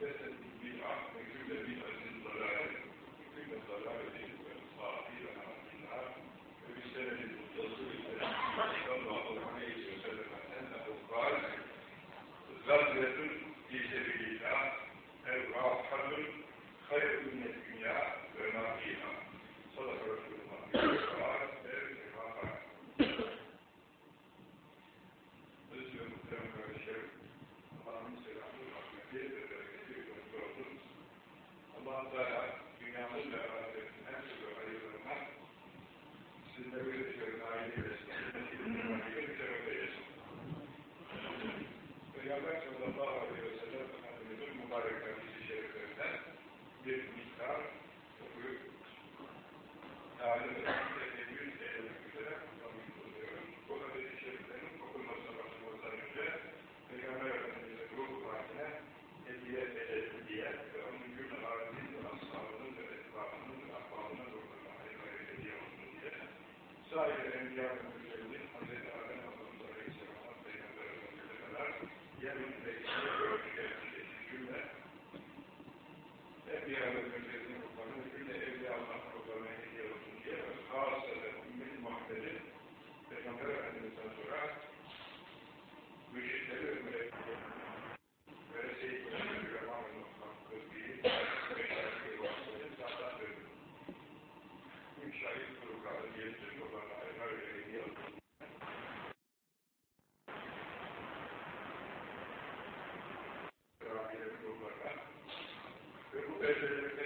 Thank you. Peygamber sallallahu aleyhi ve sellem Efendimiz'in mübarek hadisi şeriflerinden bir miktar okuyup talim edilmiş edilmek üzere kutlamış oluyoruz. Bu hadisi şeriflerin okunması başımızdan önce Peygamber Efendimiz'e ruh vaatine hediye edelim diye ve onun gün haricinde ashabının ve etbağının ve ahbabının ruhuna hayırlı hediye olsun diye sahip enbiyanın üzerinde yemek ve içmek, ölçüye, hükümler, hep bir arada köşesinde Thank you.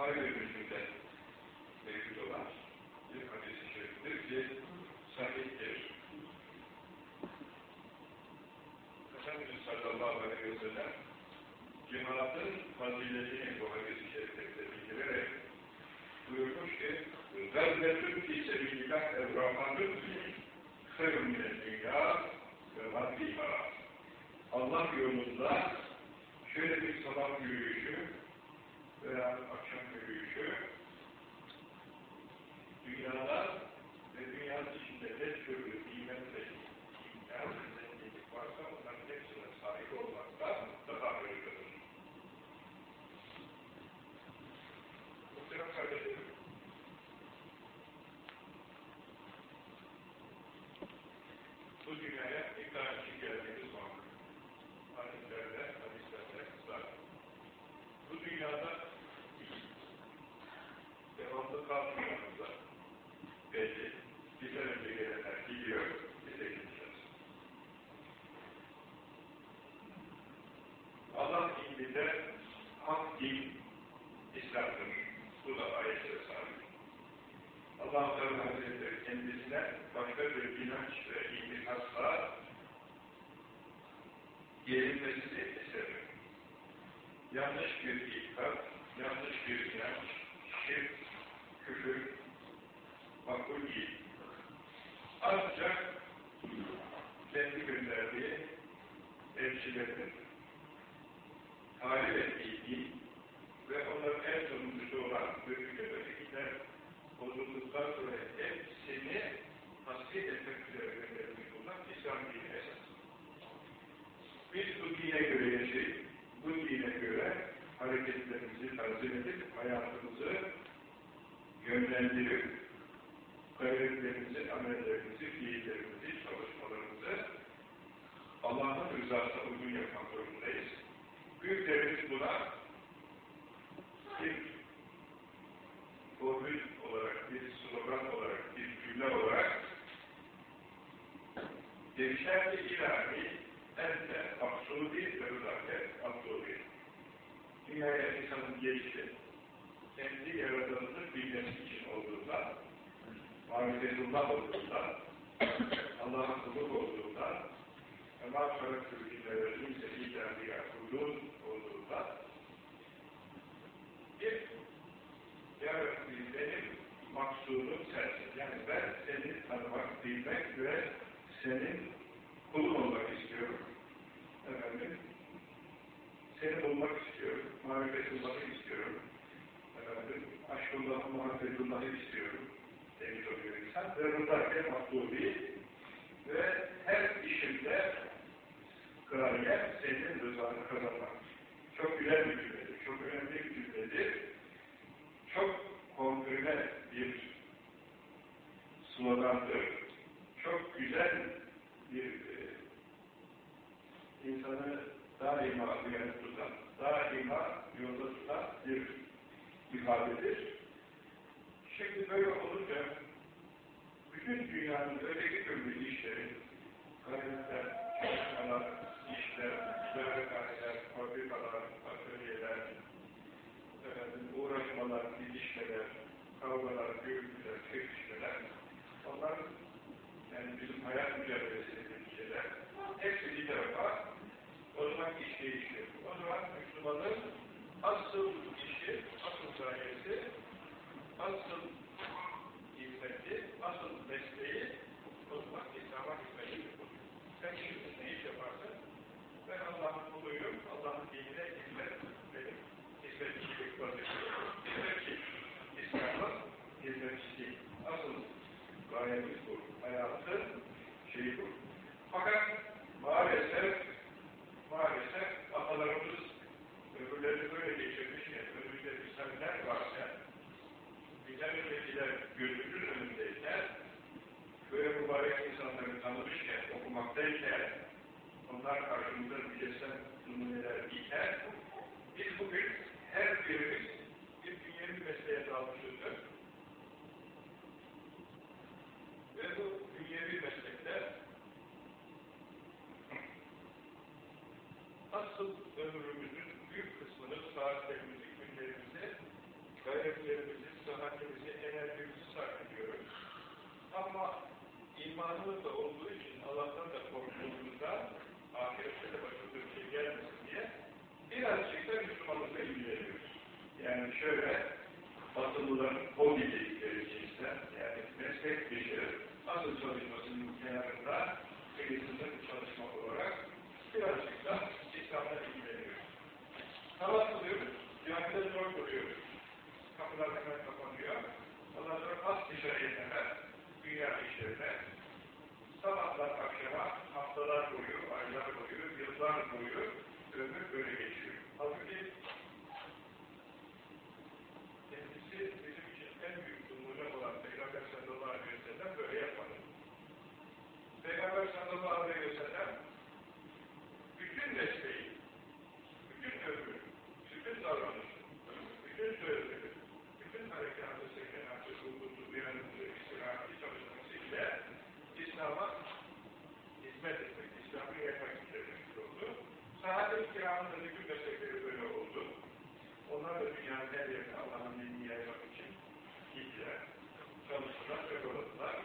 Buhara görüşünde mevcut olan bir hadis-i şeriftir ki sahiptir. Efendimiz sallallahu aleyhi ve sellem cemaatin faziletini bu hadis-i şerifte bildirerek buyurmuş ki Zerretün fi sebilillah evrahmanın hayrun mine dünya ve maddi Allah yolunda şöyle bir sabah yürüyüşü öğlen akşam yürüyüşü. Dünyada Kendisine başka bir inanç ve itikasla gelinmesini istemiyor. Yanlış bir itikat, yanlış bir inanç, şirk, küfür, makul değil. Ancak kendi gönderdiği elçilerin talip ettiği din ve onların en sonuncusu olan ve bütün ötekiler bozulduktan sonra hepsini tasdik etmek üzere gönderilmiş olan İslam dini esas. Biz bu dine göre yaşayıp, bu dine göre hareketlerimizi tanzim edip, hayatımızı yönlendirip, gayretlerimizi, amellerimizi, fiillerimizi, çalışmalarımızı Allah'ın rızasına uygun yapmak zorundayız. Büyüklerimiz buna bir formül olarak, bir slogan olarak, bir cümle olarak demişler ilahi ente maksudi ve rızake maksudi. Dünyaya insanın gelişi kendi yaradanını bilmesi için olduğunda, marifetullah olduğunda, Allah'ın kuluk olduğunda, mağfiret külküne ve inse ilâhiye kulun olduğunda, bir, Ya Rabbi benim maksudum sensin. Yani ben seni tanımak, bilmek ve senin kulun olmak istiyorum. Efendim, seni bulmak istiyorum, marifetullahı istiyorum. Efendim, aşkullahı, muhabbetullahı istiyorum. Demiş oluyor insan. Ve rıdâke mahlubi ve her işimde gaye senin rızanı kazanmak. Çok güzel bir cümledir, çok önemli bir cümledir. Çok konkrete bir slogandır. Çok güzel bir e, insanı daima uyanık tutan, daima yolda tutan bir ifadedir. Şimdi böyle olunca bütün dünyanın öteki türlü işleri, gayretler, çalışmalar, işler, müzarekeler, fabrikalar, atölyeler, efendim, uğraşmalar, didişmeler, kavgalar, gürültüler, çekişmeler, onlar yani bizim hayat mücadelesindeki şeyler, hepsi bir tarafa, o zaman iş değişiyor. O zaman Müslümanın asıl işi, asıl gayesi, asıl hizmeti, asıl mesleği, o zaman İslam'a hizmeti. Sen şimdi ne iş yaparsın? Ben Allah'ın kuluyum, Allah'ın dinine hizmet benim hizmetçilik vazifesi. Hizmetçi, İslam'ın hizmetçisi. Asıl gayemiz bu. Hayatın şeyi bu. Fakat maalesef maalesef atalarımız öbürleri böyle geçirmişken, önümüzde misaller varken, bizden öncekiler gözümüzün önündeyken, böyle mübarek insanları tanımışken, okumaktayken, onlar karşımızda mücessem numuneler iken, biz bugün her birimiz bir dünyevi mesleğe dalmışızdır. Ve bu dünyevi meslekte asıl ömrümüzün büyük kısmını, saatlerimizi, günlerimizi, gayretlerimizi, sıhhatimizi, enerjimizi sarf ediyoruz. Ama imanımız da olduğu için Allah'tan da korktuğumuzda ahirette de başımıza bir şey gelmesin diye birazcık da Müslümanlıkla ilgileniyoruz. Yani şöyle Batılıların hobi dedikleri cinsten, yani meslek dışı asıl çalışmasının kenarında kıyısında bir çalışma olarak birazcık da İslam'la ilgileniyoruz. Namaz kılıyoruz, camide zor duruyoruz. Kapılar hemen kapanıyor. Ondan sonra az dışarıya hemen dünya işlerine sabahlar akşama haftalar boyu, aylar boyu, yıllar boyu ömür böyle geçiyor. Halbuki kendisi bizim için en büyük numune olan Peygamber sallallahu aleyhi ve sellem bütün mesleği, bütün ömrü, bütün davranışı, bütün sözleri, bütün harekatı, sekenatı, hukutu, uyanıklığı, istirahatı çalışmasıyla İslam'a hizmet etmek, İslam'ı yaymak üzere oldu. Sahabe-i kiramın bütün meslekleri böyle oldu. Onlar da dünyanın her yerine Allah'ın dinini yaymak için gittiler, çalıştılar, çabaladılar.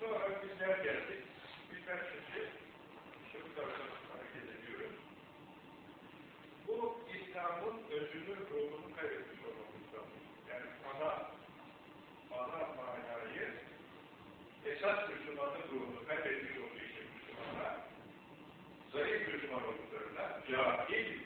Sonra bizler geldik. Bizler şimdi işte bu tarafa hareket ediyoruz. Bu İslam'ın özünü, ruhunu kaybetmiş olmamızdan. Yani ana, ana manayı esas Müslümanın ruhunu kaybetmiş olduğu için Müslümanlar zayıf Müslüman olduklarına cahil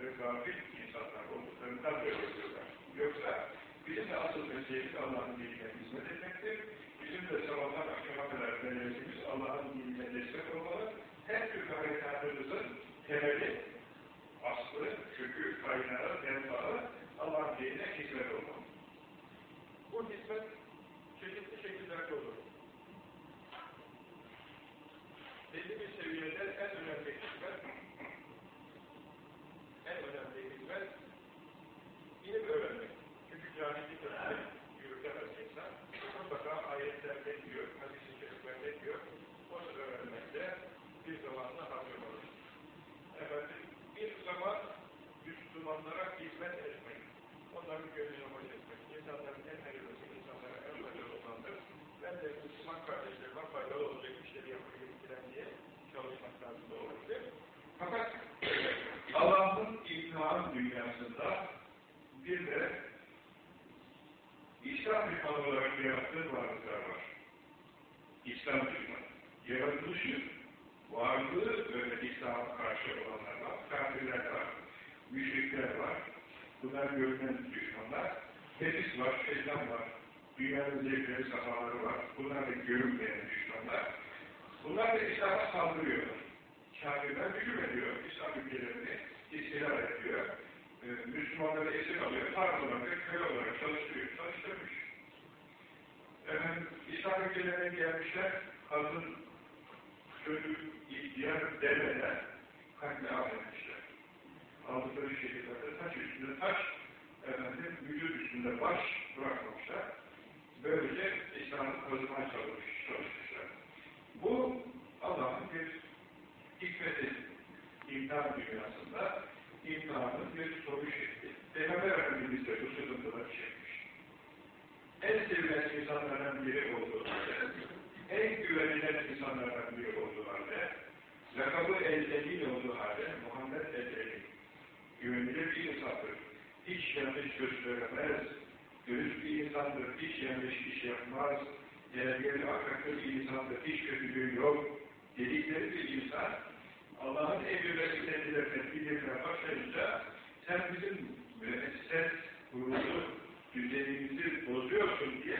ve gafil insanlar olduklarından böyle diyorlar. Yoksa bizim de asıl mesleğimiz Allah'ın dinine hizmet etmektir. Bizim de sabahtan akşama kadar meselemiz Allah'ın dinine destek olmalı. Her türlü harekatımızın temeli, aslı, kökü, kaynağı, menfaı Allah'ın dinine hizmet olmalı. Bu hizmet çeşitli şekillerde olur. Belli bir seviyede en önemli hizmet, en önemli hizmet ilim öğrenmek. Çünkü cahillik öğrenmek yürütemez insan. Mutlaka ayetler bekliyor, hadis-i şerifler bekliyor. Onu öğrenmekte bir zamanla harcamalı. Efendim, bir zaman Müslümanlara hizmet etmek, onların gönlünü hoş etmek, insanların en hayırlısı, insanlara en faydalı olandır. Ben de Müslüman kardeşlerime faydalı olacak işleri bilen diye çalışmaktan doğrudur. Fakat Allah'ın imtihan dünyasında bir de İslam düşmanı olarak yarattığı varlıklar var. İslam düşmanı. Yaratılışı, varlığı böyle İslam'a karşı olanlar var. Kafirler var. Müşrikler var. Bunlar görünen düşmanlar. Nefis var, şeytan var. Dünyanın zevkleri, sahaları var. Bunlar da görünmeyen düşmanlar. Bunlar da İslam'a saldırıyorlar. Kafirler hücum ediyor. İslam ülkelerini istila ediyor. Ee, Müslümanları esir alıyor. Olarak, köy olarak çalıştırıyor. Çalıştırmış. Efendim, İslam ülkelerine gelmişler. Kadın, çocuk, ihtiyar demeden katliam etmişler. Aldıkları şehirlerde taş üstünde taş, efendim, vücut üstünde baş bırakmamışlar. Böylece İslam'ı çalışmış, çalışmışlar. Bu Allah'ın bir hikmeti imtihan dünyasında imtihanın bir soru şekli. Peygamber Efendimiz de bu sıkıntıları çekmiş. En sevilen insanlardan biri olduğu en güvenilen insanlardan biri olduğu halde, lakabı el-emin olduğu halde, Muhammed el-emin, güvenilir bir insandır. Hiç yanlış söz söylemez, dürüst bir insandır, hiç yanlış iş yapmaz, değerli ahlaklı bir insandır, hiç kötülüğü yok, dedikleri bir insan, Allah'ın emirleri kendilerine bildirmeye başlayınca, sen bizim müesses kurulu düzenimizi bozuyorsun diye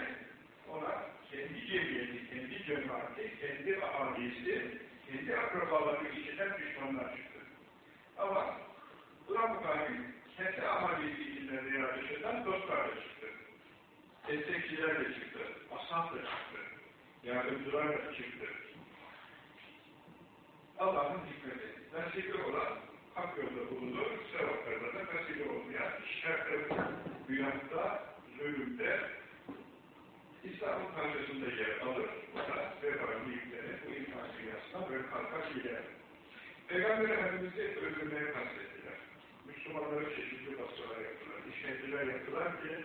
ona kendi cemiyeti, kendi cemaati, kendi ailesi, kendi akrabaları içinden düşmanlar çıktı. Ama buna mukabil kendi ahalisi içinden veya dışından dostlar da çıktı. Destekçiler de çıktı, ashab çıktı, yardımcılar da çıktı. Allah'ın hikmeti, nasibi olan hak yolda bulunur, sevaplarda da nasibi olmayan şerre, büyatta, zulümde, İslam'ın karşısında yer alır, bu da vefanı yüklenir, bu imtihan dünyasına böyle kalkar gider. Peygamber Efendimiz'i öldürmeye kastettiler. Müslümanlara çeşitli baskılar yaptılar, işkenceler yaptılar ki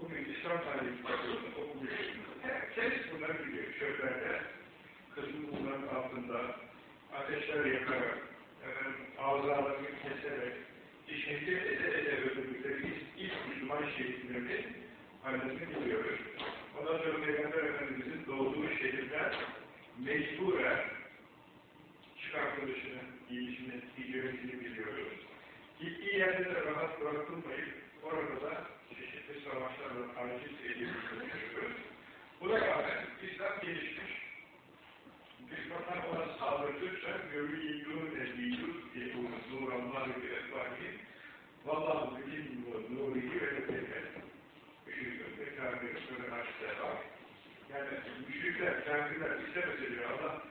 bugün İslam tarihi kitabını okumuyorsunuz. Herkes bunları biliyor. Çöllerde, kızın bunların altında ateşler yakarak, efendim, ağızlarını keserek, işkence ede ede öldürdükleri ilk, Müslüman şehitlerini halini biliyoruz. Ondan sonra Peygamber Efendimiz'in doğduğu şehirden mecburen çıkartılışını, giyişini, hicretini biliyoruz. Gittiği yerde de rahat bırakılmayıp orada da çeşitli savaşlarla taciz edildiğini görüyoruz. Buna rağmen İslam gelişmiş. Düşmanlar ona saldırdıkça görüyüdûn edîdûn yedûn nûrallâhu bi efvâhîn vallâhu bikin nûrihi ve tefel. Üşüdüm ve kâbir sürü açtı. Yani müşrikler, kafirler istemese Allah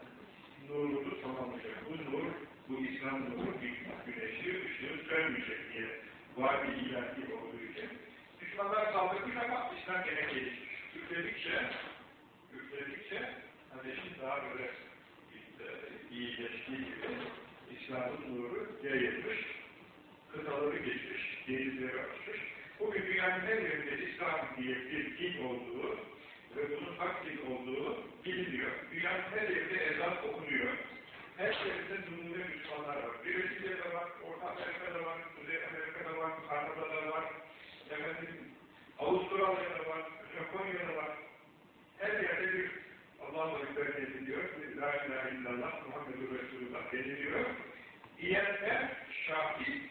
nurunu tamamlayacak. Bu nur, bu İslam nuru bir güneşi, ışığı sönmeyecek diye var bir ilahi olduğu için. Düşmanlar saldırmış ama İslam gene gelişmiş. Üfledikçe, üfledikçe ateşin daha böyle iyileştiği gibi İslam'ın nuru yayılmış, kıtaları geçmiş, denizleri açmış. Bugün dünyanın her yerinde İslam diye bir din olduğu ve bunun hak din olduğu biliniyor. Dünyanın her yerinde ezan okunuyor. Her yerinde zulümde Müslümanlar var. Brezilya'da var, Orta Amerika'da var, Kuzey Amerika'da var, Kanada'da var, efendim, Avustralya'da var, Japonya'da var. Her yerde bir Allah'u Ekber deniliyor, La ilahe illallah, Muhammedur Resulullah deniliyor. Diyenler şahit,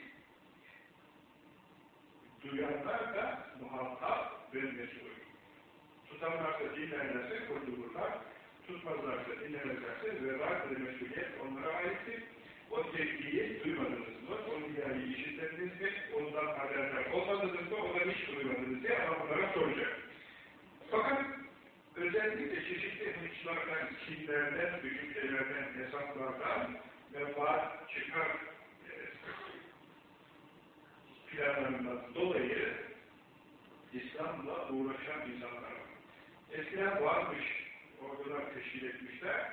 duyanlar da muhatap ve mesul. Tutanlarsa dinlerlerse kurtulurlar, tutmazlarsa dinlemezlerse vebal ve mesuliyet onlara aittir. O tepkiyi duymadınız mı, o nidayı işitmediniz mi, ondan haberler olmadınız mı, ondan hiç duymadınız diye adamlara soracak. Fakat özellikle çeşitli hıçlardan, kinlerden, düşüncelerden, hesaplardan menfaat çıkar e, planlarından dolayı İslam'la uğraşan insanlar var. Eskiden varmış, ordular teşkil etmişler,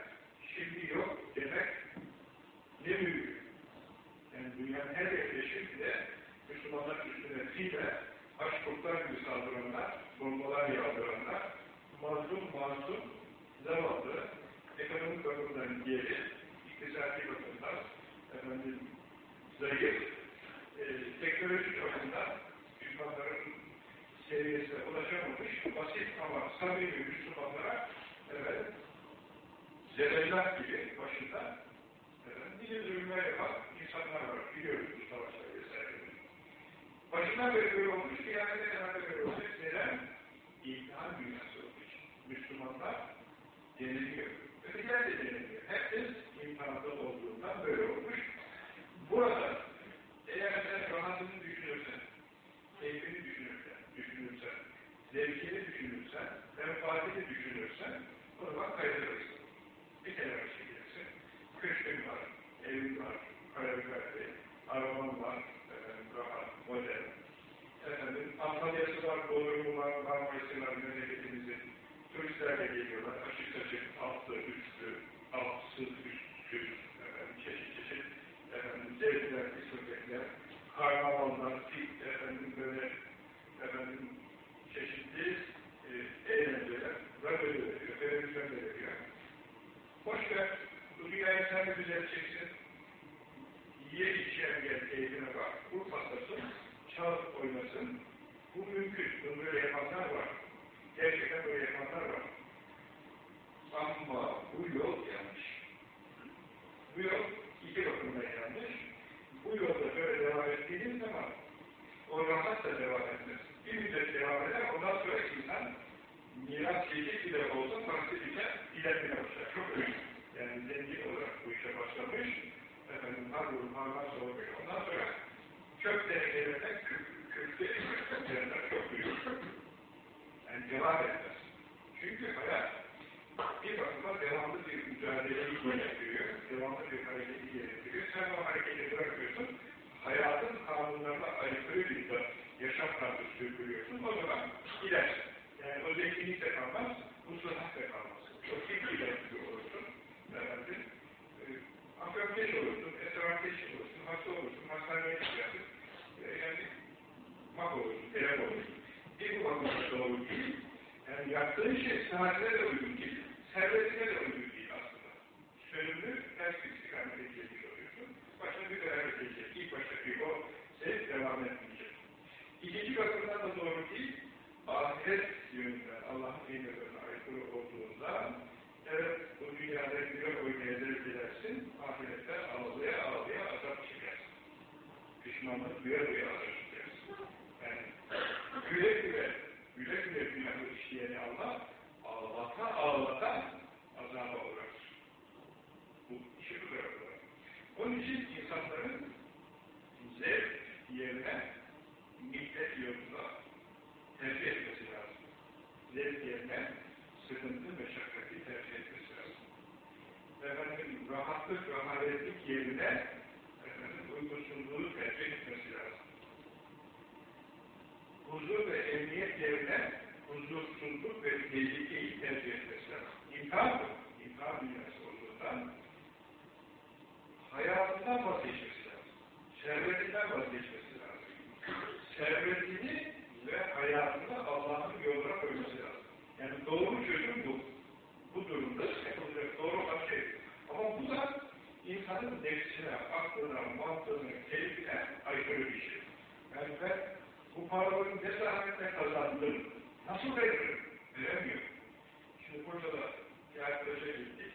şimdi yok demek ne büyük. Yani dünyanın her yerinde şimdi de Müslümanlar üstüne fiile, aç kurtlar gibi saldıranlar, bombalar yağdıranlar, mazlum mazlum, zavallı, ekonomik bakımdan geri, iktisadi bakımdan, efendim, zayıf, e, teknolojik bakımdan düşmanların seviyesine ulaşamamış, basit ama samimi Müslümanlara, evet, zerellah gibi başında, efendim, dili zulümler yapan insanlar var, biliyoruz bu savaşlar vesaire. Başından beri böyle olmuş, kıyamete kadar böyle olmuş, neden? İmtihan dünyası olmuş. Müslümanlar deniliyor. Ötekiler de deniliyor. Herkes imtihanda olduğundan böyle olmuş. Burada eğer sen rahatını düşünürsen, keyfini düşünürsen, düşünürsen, zevkini düşünürsen, menfaatini düşünürsen, o zaman kaybedersin. Bir kenara çekilirsin. Köşkün var, evin var, karabikatli, araban var, efendim, rahat, modern, efendim, Antalya'sı var, Bodrum'u var, Marmaris'i var, memleketimizin. Turistler de geliyorlar, açık saçık, altlı, üstlü, altsız, üstsüz, efendim, çeşit çeşit, efendim, zevkler, diskotekler, karnavallar, fit, efendim, böyle, efendim, çeşitli e, eğlenceler, radyo veriyor, televizyon veriyor. Hoş ver, bu dünyayı sen düzelteceksin, ye içen gel, keyfine bak, bu patlasın, çal oynasın, bu mümkün, bunu böyle yapanlar var. Gerçekten böyle yapanlar var. Ama bu yol yanlış. Bu yol iki bakımdan yanlış. Bu yolda böyle devam ettiğiniz zaman o rahat da devam etmez. Bir müddet devam eder, ondan sonra insan miras yiyecek bile olsa parası biter, ilerlemeye başlar. Çok önemli. Yani zengin olarak bu işe başlamış, efendim harvur, harman olmuş, ondan sonra çöp denekelerinden kökte yerler çok büyük. Yani devam etmez. Çünkü hayat bir bakıma devamlı bir mücadeleyi gerektiriyor, devamlı bir hareketi gerektiriyor. Sen o hareketi bırakıyorsun, hayatın kanunlarına aykırı bir de yaşam tarzı sürdürüyorsun, o zaman gidersin. Yani o zenginlik de kalmaz, bu sıhhat de kalmaz. O kimliğiyle olursun, efendim, e, afiyetleş olursun, esrarteş olursun, hasta olursun, hastaneye gidersin, e, yani mahvolursun, telef olursun. Bir bu bakımda doğru değil, yani saatine de uygun değil, servetine de uygun değil aslında. Sönümlü ters bir istikamete gelmiş oluyorsun. Başka bir görev gelecek. İlk baştaki o zevk devam etmeyecek. İkinci bakımdan da doğru değil, ahiret yönünden Allah'ın emirlerine aykırı olduğunda evet bu dünyada güle oynaya zevk edersin, ahirette ağlaya ağlaya azap çekersin. Pişmanlık duya duya azap çekersin. Yani güle güle güle güle günahı işleyeni Allah ağlata ağlata azaba uğrar. Bu işe uğrarlar. Onun için insanların zevk yerine müddet yoluna tercih etmesi lazım. Zevk yerine sıkıntı, meşakkati tercih etmesi lazım. Efendim, rahatlık, rahatlık yerine efendim, uykusuzluğu tercih etmesi lazım. Huzur ve emniyet yerine huzursuzluk ve tehlikeyi tercih etmesi lazım. İmtihan bu. İmtihan dünyası olduğundan hayatından vazgeçmesi lazım. Servetinden vazgeçmesi lazım. Servetini ve hayatını Allah'ın yoluna koyması lazım. Yani doğru çözüm bu. Bu durumda yapılacak doğru olan şey. Ama bu da insanın nefsine, aklına, mantığına, keyfine aykırı bir şey. Yani ben bu paraları ne zahmetle kazandım, nasıl veririm? Veremiyorum. Şimdi burada da bir arkadaşa gittik.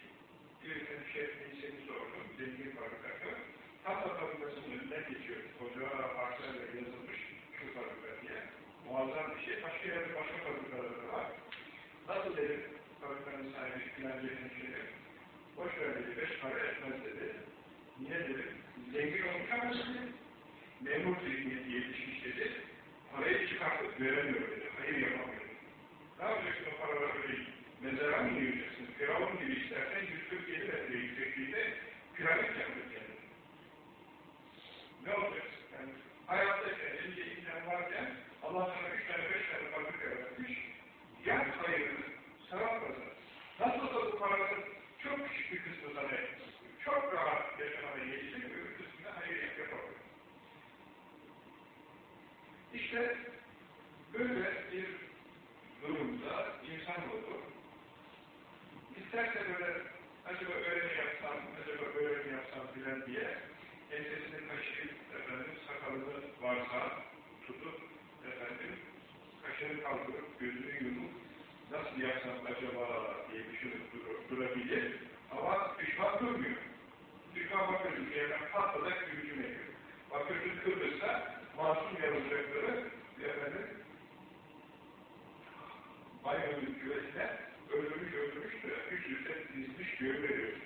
Bir hemşehrin seni sordum, zengin fabrikatör. Tam da fabrikasının önünden geçiyor. Ocağa harçlarla yazılmış şu fabrika diye. Muazzam bir şey. Başka yerde başka fabrikaları da var. Nasıl dedim, fabrikanın sahibi filancı hemşehrin. Boş ver dedi, beş para etmez dedi. Niye dedim? Zengin olmuş ama dedi. Memur zihniyeti yetişmiş dedi. Parayı çıkartıp veremiyor dedi. Hayır yapamıyor. Ne yapacaksın o paraları öyle mezara mı yiyeceksin? Firavun gibi istersen 147 metre yüksekliğinde piramit yapmak yani. Ne olacaksın? Yani hayattayken, elinde imkan varken Allah sana üç tane, beş tane fabrika yaratmış. Yap hayırını, sevap kazan. Nasıl da bu paranın çok küçük bir kısmı sana çok rahat yaşamaya yetecek, öbür kısmına hayır yap yapamıyor. İşte böyle bir durumda insan oldu. İsterse böyle acaba öyle mi yapsam, acaba böyle mi yapsam filan diye ensesini kaşıyıp efendim sakalını varsa tutup efendim kaşını kaldırıp gözünü yumup nasıl yapsam acaba diye düşünüp dur durabilir ama düşman durmuyor. Düşman bakıyorsun bir yerden patladak hücum ediyor. Bakıyorsun Kıbrıs'ta masum yarılacakları efendim banyonun küvesine öldürmüş öldürmüş de üst üste dizmiş görüyorsun.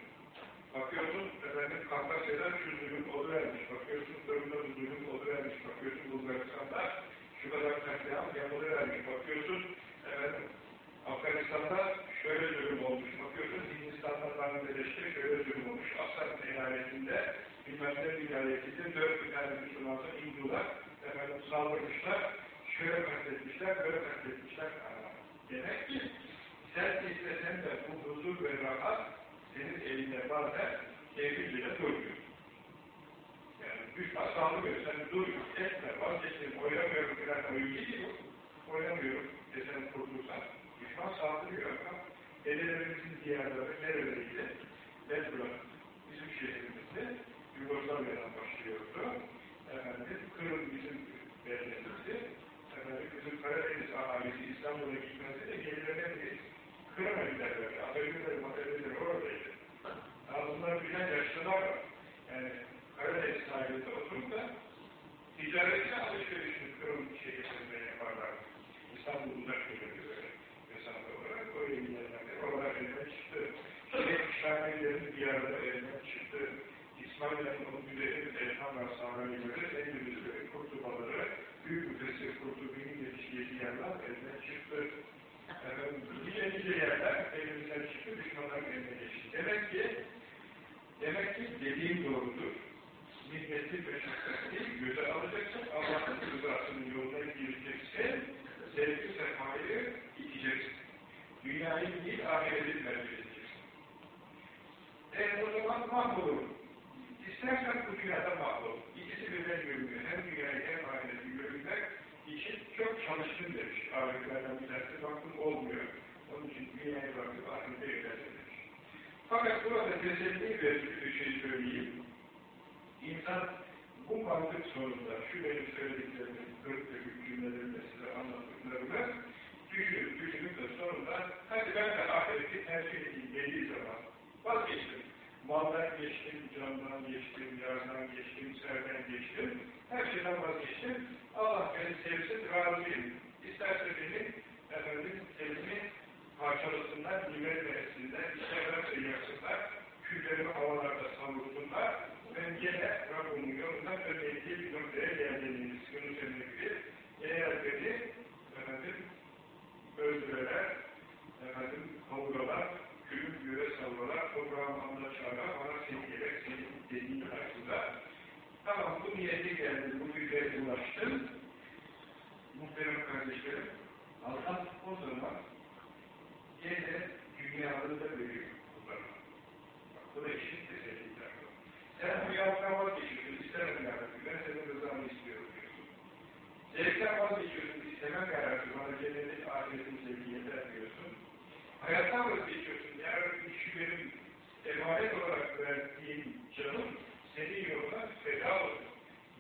Bakıyorsun efendim Kafkasya'da şu zulüm oluvermiş, bakıyorsun Kırım'da bu zulüm oluvermiş, bakıyorsun Bulgaristan'da şu kadar katliam yapılıvermiş, bakıyorsun efendim Afganistan'da şöyle zulüm olmuş, bakıyorsun Hindistan'da Bangladeş'te şöyle zulüm olmuş, Asad eyaletinde bilmem ne vilayetinde dört bin tane Müslümanlar, Hindular efendim saldırmışlar, şöyle katletmişler, böyle katletmişler. Demek ki sen istesen de bu huzur ve rahat senin elinde bazen keyfi bile durmuyor. Yani düşman sağlamıyor, sen dur, etme, vazgeçtim, oynamıyorum falan, oyun gidiyor. Oynamıyorum, desen kurtulsan, düşman saldırıyor ama dedelerimizin diyarları nereleriydi? Bedbura, bizim şehrimizde, Yugoslavya'dan başlıyordu. Efendim, Kırım bizim beldemizdi. Efendim, bizim Karadeniz ahalisi İstanbul'a gitmezdi de gelirlerine Kırım'a giderlerdi. Atatürk'leri, Atatürk'leri oradaydı. Daha bunlar bilen yaşlılar var. Yani Karadeniz sahilinde oturup da ticaretine alışverişini Kırım şehirlerinde yaparlar. İstanbul uzak görüldü böyle mesafe olarak. Oraya giderlerdi. Oralar eline çıktı. Şehir şairlerin bir arada eline çıktı. İsmail'in onun güzelim Elhamar sahneleri en yerler eline çıktı. Efendim, nice nice yerler elimizden çıktı, düşmanların eline geçti. Demek ki demek ki dediğim doğrudur. Minneti ve şefkati göze alacaksın, Allah'ın rızasının yoluna gireceksin, zevki sefayı iteceksin. Dünyayı değil, ahireti tercih edeceksin. E o zaman mahvolur. İstersen bu dünyada mahvolur. İkisi birden görünüyor. Hem dünyayı hem ahireti için çok çalıştım demiş. Bir tanesi baktım olmuyor. Onun için dünyaya bakıp ahirete yöneldim demiş. Fakat burada teselli verici bir şey söyleyeyim. İnsan bu mantık sonunda şu benim söylediklerimi, kırk dökük cümlelerimle size anlattıklarımı düşünüp düşünüp de sonunda hadi ben de ahireti tercih edeyim dediği zaman vazgeçtim. Maldan geçtim, candan geçtim, yardan geçtim, serden geçtim. Her şeyden vazgeçtim. Allah beni sevsin, razıyım. İsterse beni efendim sevimi parçalasınlar, nimet versinler, isterlerse yaksınlar, küllerimi havalarda savursunlar. Ben gene Rabbimin yolundan ödeydiği bir noktaya geldiğiniz Yunus Emre gibi eğer beni efendim öldüreler, efendim kavgalar, külüm göğe savrularak toprağın altına çağırarak bana gerek, senin dediğin karşısında tamam bu niyete geldi, bu güzel ulaştım. Muhterem kardeşlerim, Allah o zaman gene dünyaları da veriyor kullarına. Bu da işin teselliler. Sen dünyadan vazgeçiyorsun, istemem yarabbim, ben senin rızanı istiyorum diyorsun. Zevkten vazgeçiyorsun, istemem yarabbim, bana cennetin, ahiretin zevki yeter diyorsun. Hayattan vazgeçiyorsun, şu benim emanet olarak verdiğim canım, senin yoluna feda olur.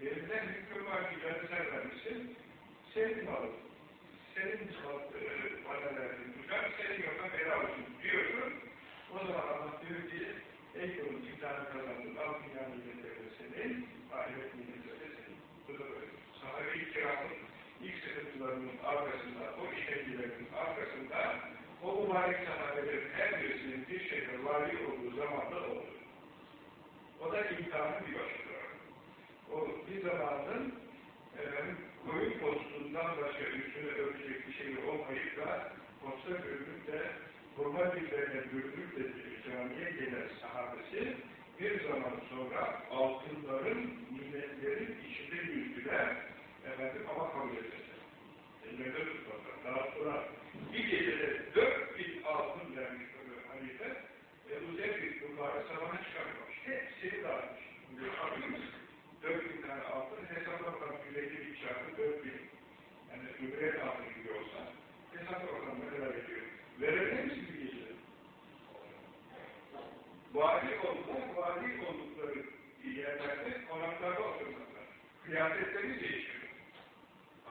Benimden hükmüm var ki canı sen vermişsin, senin malın, senin e, bana verdiğin tutar, senin yoluna feda olsun diyorsun. O zaman Allah diyor ki, ey kulum imtihanı kazandın, al dünya nimetleri senin, ahiret nimetleri senin. Bu da böyle. Sahabe-i kiramın ilk sıkıntılarının arkasında, o işkencelerinin arkasında, o mübarek sahabelerin her birisinin bir şeyde vali olduğu zamanda oldu. O da imtihanın bir başıdır. O bir zamanın efendim, koyun postundan başka üstüne örtecek bir şey olmayıp da posta görünüp de kurban üzerine görünüp de camiye gelen sahabesi bir zaman sonra altınların, nimetlerin içinde yüzdüler efendim ama kabul etmediler. Ellerinde tutmadılar, dağıttılar. Bir gecede dört bin altın vermiş halife Ebu Zevri bunları sabahına çıkarmamış. Hepsini dağıtmış. Dört bin tane altın hesaplamak yüzeyde bir çarpı dört bin. Yani öbüreye altın gibi olsa hesapla bakalım ne kadar ediyor. Verebilir misin bir gecede? Vali oldular, vali oldukları yerlerde konaklarda oturmaklar. Kıyafetleri değişiyor.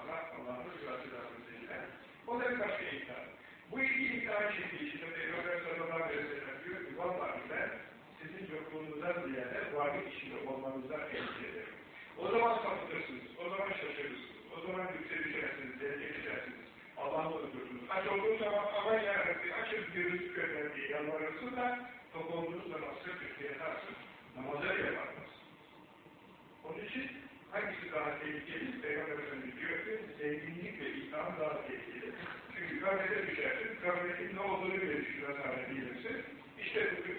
Ama Allah'ın rızası lazımıyla o da bir başka imtihan. Bu iki imtihan şekli içinde Peygamber sallallahu aleyhi ve sellem diyor ki vallahi ben sizin yokluğunuzdan ziyade vali içinde olmanızdan endişe ederim. O zaman sapıtırsınız, o zaman şaşırırsınız, o zaman yükselişersiniz, derece geçersiniz. Allah'ı unutursunuz. Aç olduğu zaman aman yarabbi açıp gözünü gönder diye yalvarırsın da tok olduğunuz zaman sırt namaza yapamaz. Onun için hangisi daha tehlikeli? Peygamber Efendimiz diyor ki zenginlik ve ikram daha tehlikeli. Çünkü gaflete düşersin, gafletin ne olduğunu bile düşünmez hale gelirsin. İşte bugün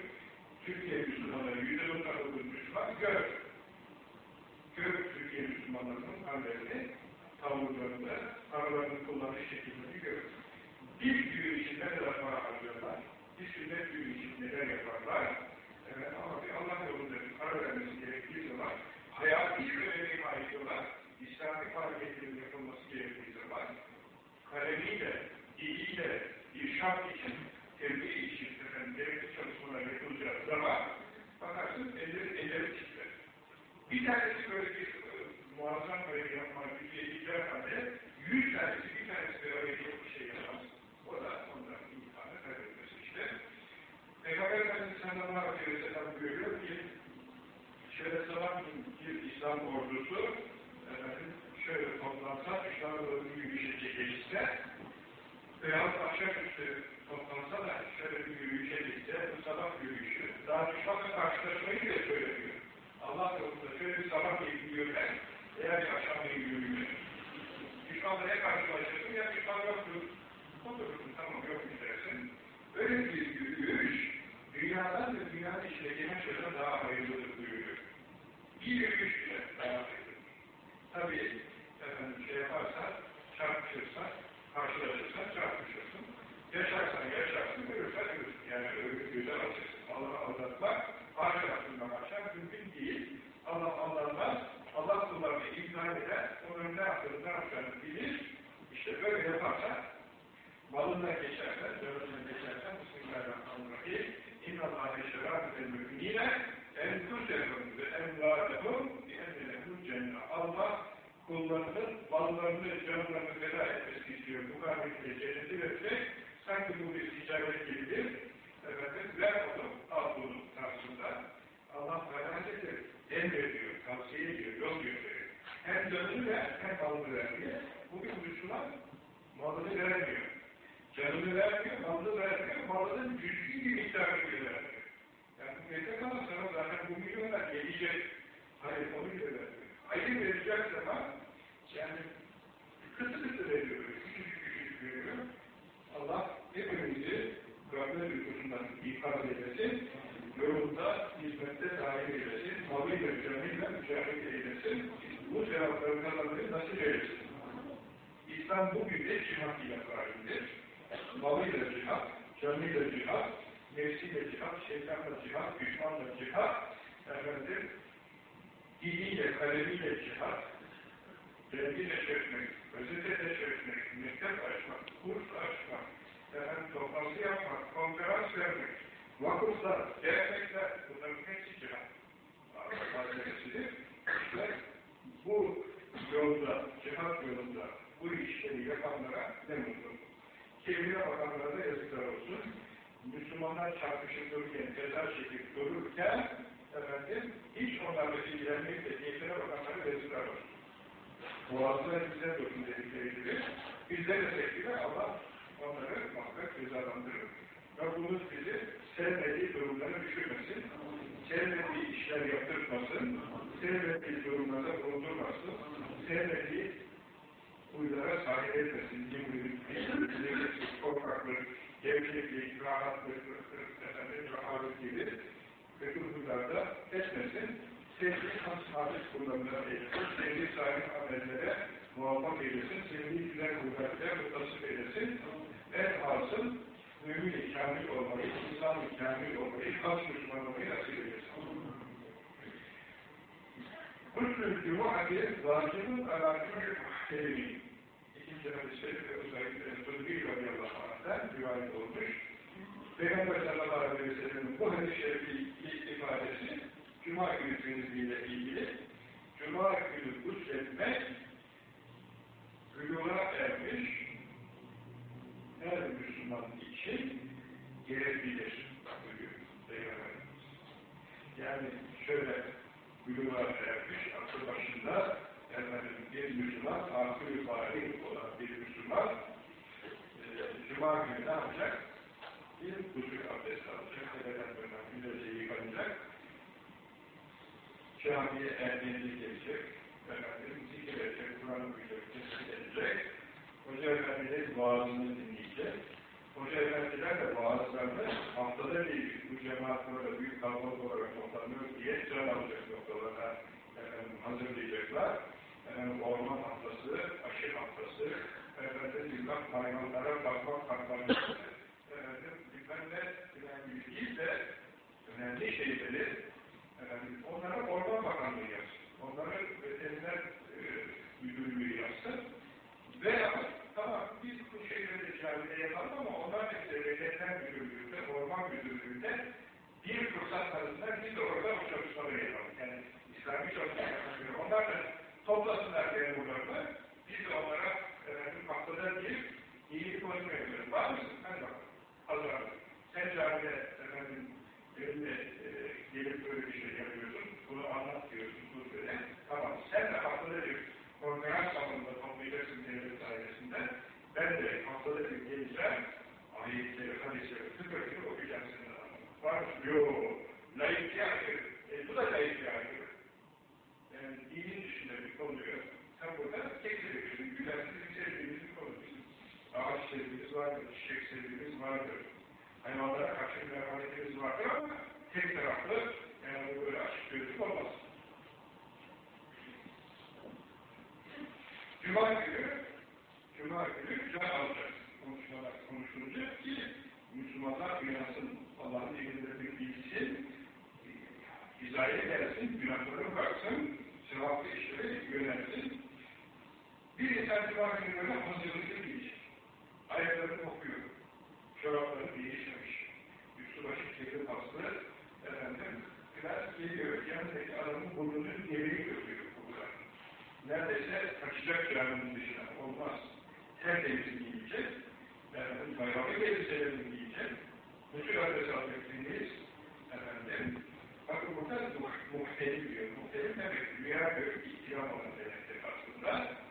Türkiye Müslümanları, yüzde dokuz Müslüman gör. Gör Türkiye Müslümanlarının hallerini, tavırlarını, paralarını kullanış şekillerini gör. Bir düğün için ne kadar para harcarlar, bir sünnet düğün için neler yaparlar, evet, ama bir Allah yolunda para vermesi gerektiği zaman hayati önemi ayırıyorlar, İslami faaliyetlerin yapılması gerektiği zaman, kalemiyle, diliyle, irşat için, tebliğ için, efendim, gerekli çalışmalar yapılacağı zaman, bakarsın elleri, elleri titrer. Bir tanesi böyle bir e, muazzam böyle yapma gücü edeceği halde, yüz tanesi, bir tanesi de öyle bir şey yapmaz. O da ondan imtihanı kaybetmesi işte. Peygamber Efendimiz sallallahu aleyhi ve sellem görüyor ki, şöyle sabah bir İslam ordusu efendim, şöyle toplansa, İslam ordusu yürüyüşe geçse veyahut akşamüstü toplansa da şöyle bir yürüyüşe gitse, bu sabah yürüyüşü, daha düşmanla karşılaşmayı bile söylemiyor. Allah yolunda şöyle bir sabah gidiyorlar, eğer bir akşamleyin yürüyüşü. Düşmanla ne karşılaşırsın ya düşman yoktur. Oturursun, tamam yok dersin. Öyle bir yürüyüş, dünyadan ve dünyanın içine gelen şeyden daha hayırlıdır buyuruyor. Bir yürüyüş bile daha hayırlıdır. Tabii, efendim şey yaparsan, çarpışırsan, karşılaşırsan çarpışırsın. Yaşarsan yaşarsın, ölürsen ölürsün. Yani öyle güzel açarsın. Allah'ı aldatmak, ağaç yaptırmak açar, mümkün değil. Allah aldatmaz, Allah kullarını imtihan eder, onun ne yaptığını, ne yapacağını bilir. İşte böyle yaparsan, malından geçersen, canından geçersen, Bismillahirrahmanirrahim. İnna Allah'e şerâfetel müminine enfusehum ve emvâlehum bi ennelehum cennet. Allah kullarının mallarını, canlarını feda etmesini istiyor. Bu kavmetiyle cenneti verecek. Sanki bu bir ticaret gibidir. Efendim, ver onu, al bunu tarzında. Allah Teala Hazretleri emrediyor, tavsiye ediyor, yol gösteriyor. Hem canını ver, hem malını ver diye. Bugün Müslüman malını vermiyor. Canını vermiyor, malını vermiyor, malının cüzgü bir miktarını vermiyor. Yani bu nefes alırsanız zaten bu milyonlar gelecek. Hayır, onu vermiyor. Hayır verecek zaman, yani kıtı kıtı veriyor, küçücük küçücük veriyor. Allah hepimizi gaflet uykusundan ikaz eylesin, yolunda hizmette dahil eylesin, malıyla, canıyla mücadele eylesin, bu sevapları kazanmayı nasip eylesin. İslam bugün de cihat ile faildir. Malıyla cihat, canıyla cihat, nefsiyle cihat, şeytanla cihat, düşmanla cihat, efendim, diliyle, kalemiyle cihat, rengiyle çökmek, gazeteyle çökmek, mektep açmak, kurs açmak, efendim, toplantı yapmak, konferans vermek, vakıflar, dernekler, bunların hepsi cihat. Malzemesidir. İşte bu yolda, cihat yolunda bu işleri yapanlara ne mutlu. Keyfine bakanlara da yazıklar olsun. Müslümanlar çarpışıp dururken, ceza çekip dururken efendim, hiç onlarla ilgilenmeyip de keyfine bakanlara yazıklar olsun. Boğazına bize dursun dedikleri gibi, bizler desek gibi Allah onları muhakkak cezalandırır. Rabbimiz bizi sevmediği durumlara düşürmesin, sevmediği işler yaptırmasın, sevmediği durumlarda bulundurmasın, sevmediği huylara sahip etmesin, cimrilik, korkaklık, gevşeklik, rahatlık, rahatlık gibi kötü huylarda etmesin, sevdiği has hadis kullanımına eylesin, sevdiği sahip amellere muvaffak eylesin, güzel huylarıyla mutasip eylesin, en hasıl mümin-i kamil olmayı, insan-ı kamil olmayı, has Müslüman olmayı nasip eylesin. Kutlü Cuma'ati vacibun ala külü muhtelimin. İkinci hadis-i şerif ve özellikle Tuzbi radıyallahu anh'den rivayet olmuş. Peygamber sallallahu aleyhi ve sellem'in bu hadis-i şerifi ifadesi Cuma günü temizliğiyle ilgili Cuma günü gusletmek gülüğa ermiş her Müslüman için gelebilir buyuruyor Peygamberimiz. Yani şöyle gülüğa ermiş, aklı başında efendim, bir Müslüman, aklı fari olan bir Müslüman Cuma günü ne yapacak? Bir gusül abdest alacak, tepeden böyle güzelce yıkanacak, camiye ergenlik gelecek, efendim, zikir edecek, Kur'an okuyacak, tesbih edecek, Hoca Efendi'nin vaazını dinleyecek, Hoca Efendiler de vaazlarını haftada bir bu cemaat büyük kalabalık olarak toplanıyor diye can alacak noktalara efendim, hazırlayacaklar. Efendim, orman haftası, aşı haftası, efendim, bilmem hayvanlara bakmak haklarını, efendim, bilmem ne önemli değil de önemli şeyleri efendim, onlara orman bakanlığı yapsın. Onları veteriner e, müdürlüğü yapsın. Veya tamam biz bu şeyleri camide yapalım ama onlar da veteriner müdürlüğünde, orman müdürlüğünde bir fırsat arasında biz de orada bu çalışmaları yapalım. Yani İslami çalışmaları Onlar da toplasınlar memurlarını, biz de onlara efendim, haftada bir iyilik konuşma yapıyoruz. Var mısın? Hadi bakalım. Hazır. Sen camide efendim, eline e, gelip böyle bir şey yapıyorsun, bunu anlat diyorsun, bunu böyle. Tamam, sen de haftada bir konferans salonunda toplayacaksın devlet dairesinde. Ben de haftada bir geleceğim, ayetleri, hadisleri, tıkır tıkır okuyacağım senin adamı. Var mı? Yok. Layıklığa aykırı. E, bu da layıklığa aykırı. Yani dinin dışında bir konuyu sen burada tek seviyorsun, gülersiz bir sevdiğimiz bir konu. Bizim ağaç sevgimiz vardır, çiçek sevgimiz vardır. Hayvanlara karşı merhametimiz vardır ama tek taraflı yani böyle açık gözlük olmaz. Cuma günü Cuma günü can alacak konuşmalar konuşulacak ki Müslümanlar uyansın, Allah'ın bir bilsin, hizaya gelsin, günahları bıraksın, sevaplı işlere yönelsin. Bir insan Cuma günü böyle hazırlıklı giyecek. Ayaklarını kokuyor. Çorapları değişmemiş. Üstü başı kirli paslı. Efendim, biraz geliyor. Yanındaki adamın burnunu geriye götürüyor kokular. Neredeyse kaçacak caminin dışına. Olmaz. Tertemiz giyecek. Efendim, bayramlık elbiselerini giyecek. Bütün adres alabildiğiniz efendim, bakın burada muhtelif diyor. Muhtelif demek, rüya görüp ihtiram olan demektir aslında.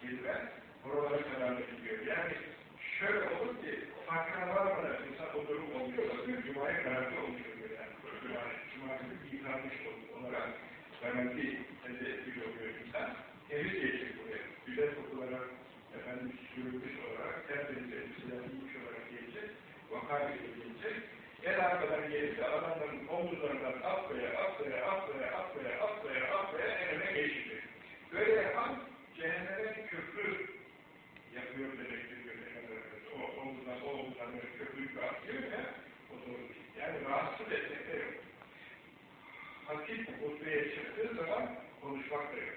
Kelime, oralara kararlı gidiyor. Yani, şöyle olur ki, farkına varmadan insan o durum oluyor da, Cuma'ya kararlı olmuş oluyor yani. Yani, Cuma günü yıkanmış olarak garanti elde etmiş oluyor insan. Temiz gelecek buraya. Güzel kokulara efendim sürülmüş olarak, tertemiz elbiseler giymiş olarak gelecek. makam edilince en arkadan gelip de adamların omuzlarından atlaya, atlaya, atlaya, atlaya, atlaya, atlaya en öne geçti. Böyle yapan cehenneme köprü yapıyor demektir. O omuzdan, o omuzdan böyle köprü atlıyor ya, o doğru değil. Yani rahatsız etmek de yok. Hakik hutbeye çıktığı zaman konuşmak da yok.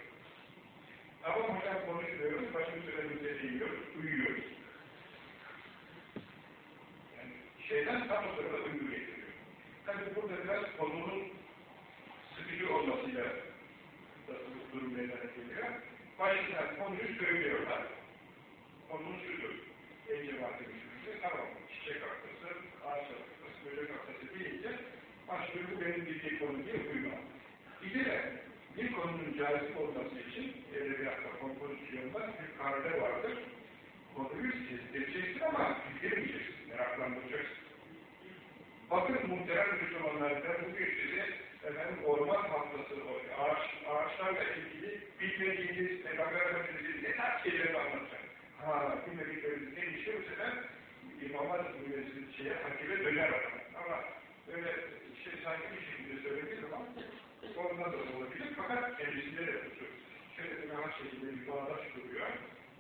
Ama hocam konuşmuyoruz, başımız önümüze değiyoruz, uyuyoruz. Yani şeyden tam o sırada uyku getiriyor. Tabi burada biraz konunun sıkıcı olmasıyla durum meydana geliyor. Başından konuyu söylüyorlar. Konunun şudur. En cemaat demişimizde, tamam, çiçek haftası, ağaç haftası, böcek haftası deyince başlıyor bu benim bildiği konu diye uyuma. Bir de bir konunun cazip olması için edebiyatta, kompozisyonda bir karde vardır. Konuyu sezdireceksin ama bildirmeyeceksin, meraklandıracaksın. Bakın muhterem Müslümanlardan bugün size efendim, orman haftası, ağaç, ağaçlarla ilgili bilmediğiniz, Peygamber Efendimiz'in ne tarz şeylerini anlatacak. Ha, bilmedikleriniz ne işe bu sefer İmamlar Üniversitesi şeye, hakibe döner. Ama öyle şey sanki bir şekilde söylediği zaman ondan da olabilir fakat kendisinde de tutuyor. Şöyle bir rahat şekilde bir bağdaş kuruyor.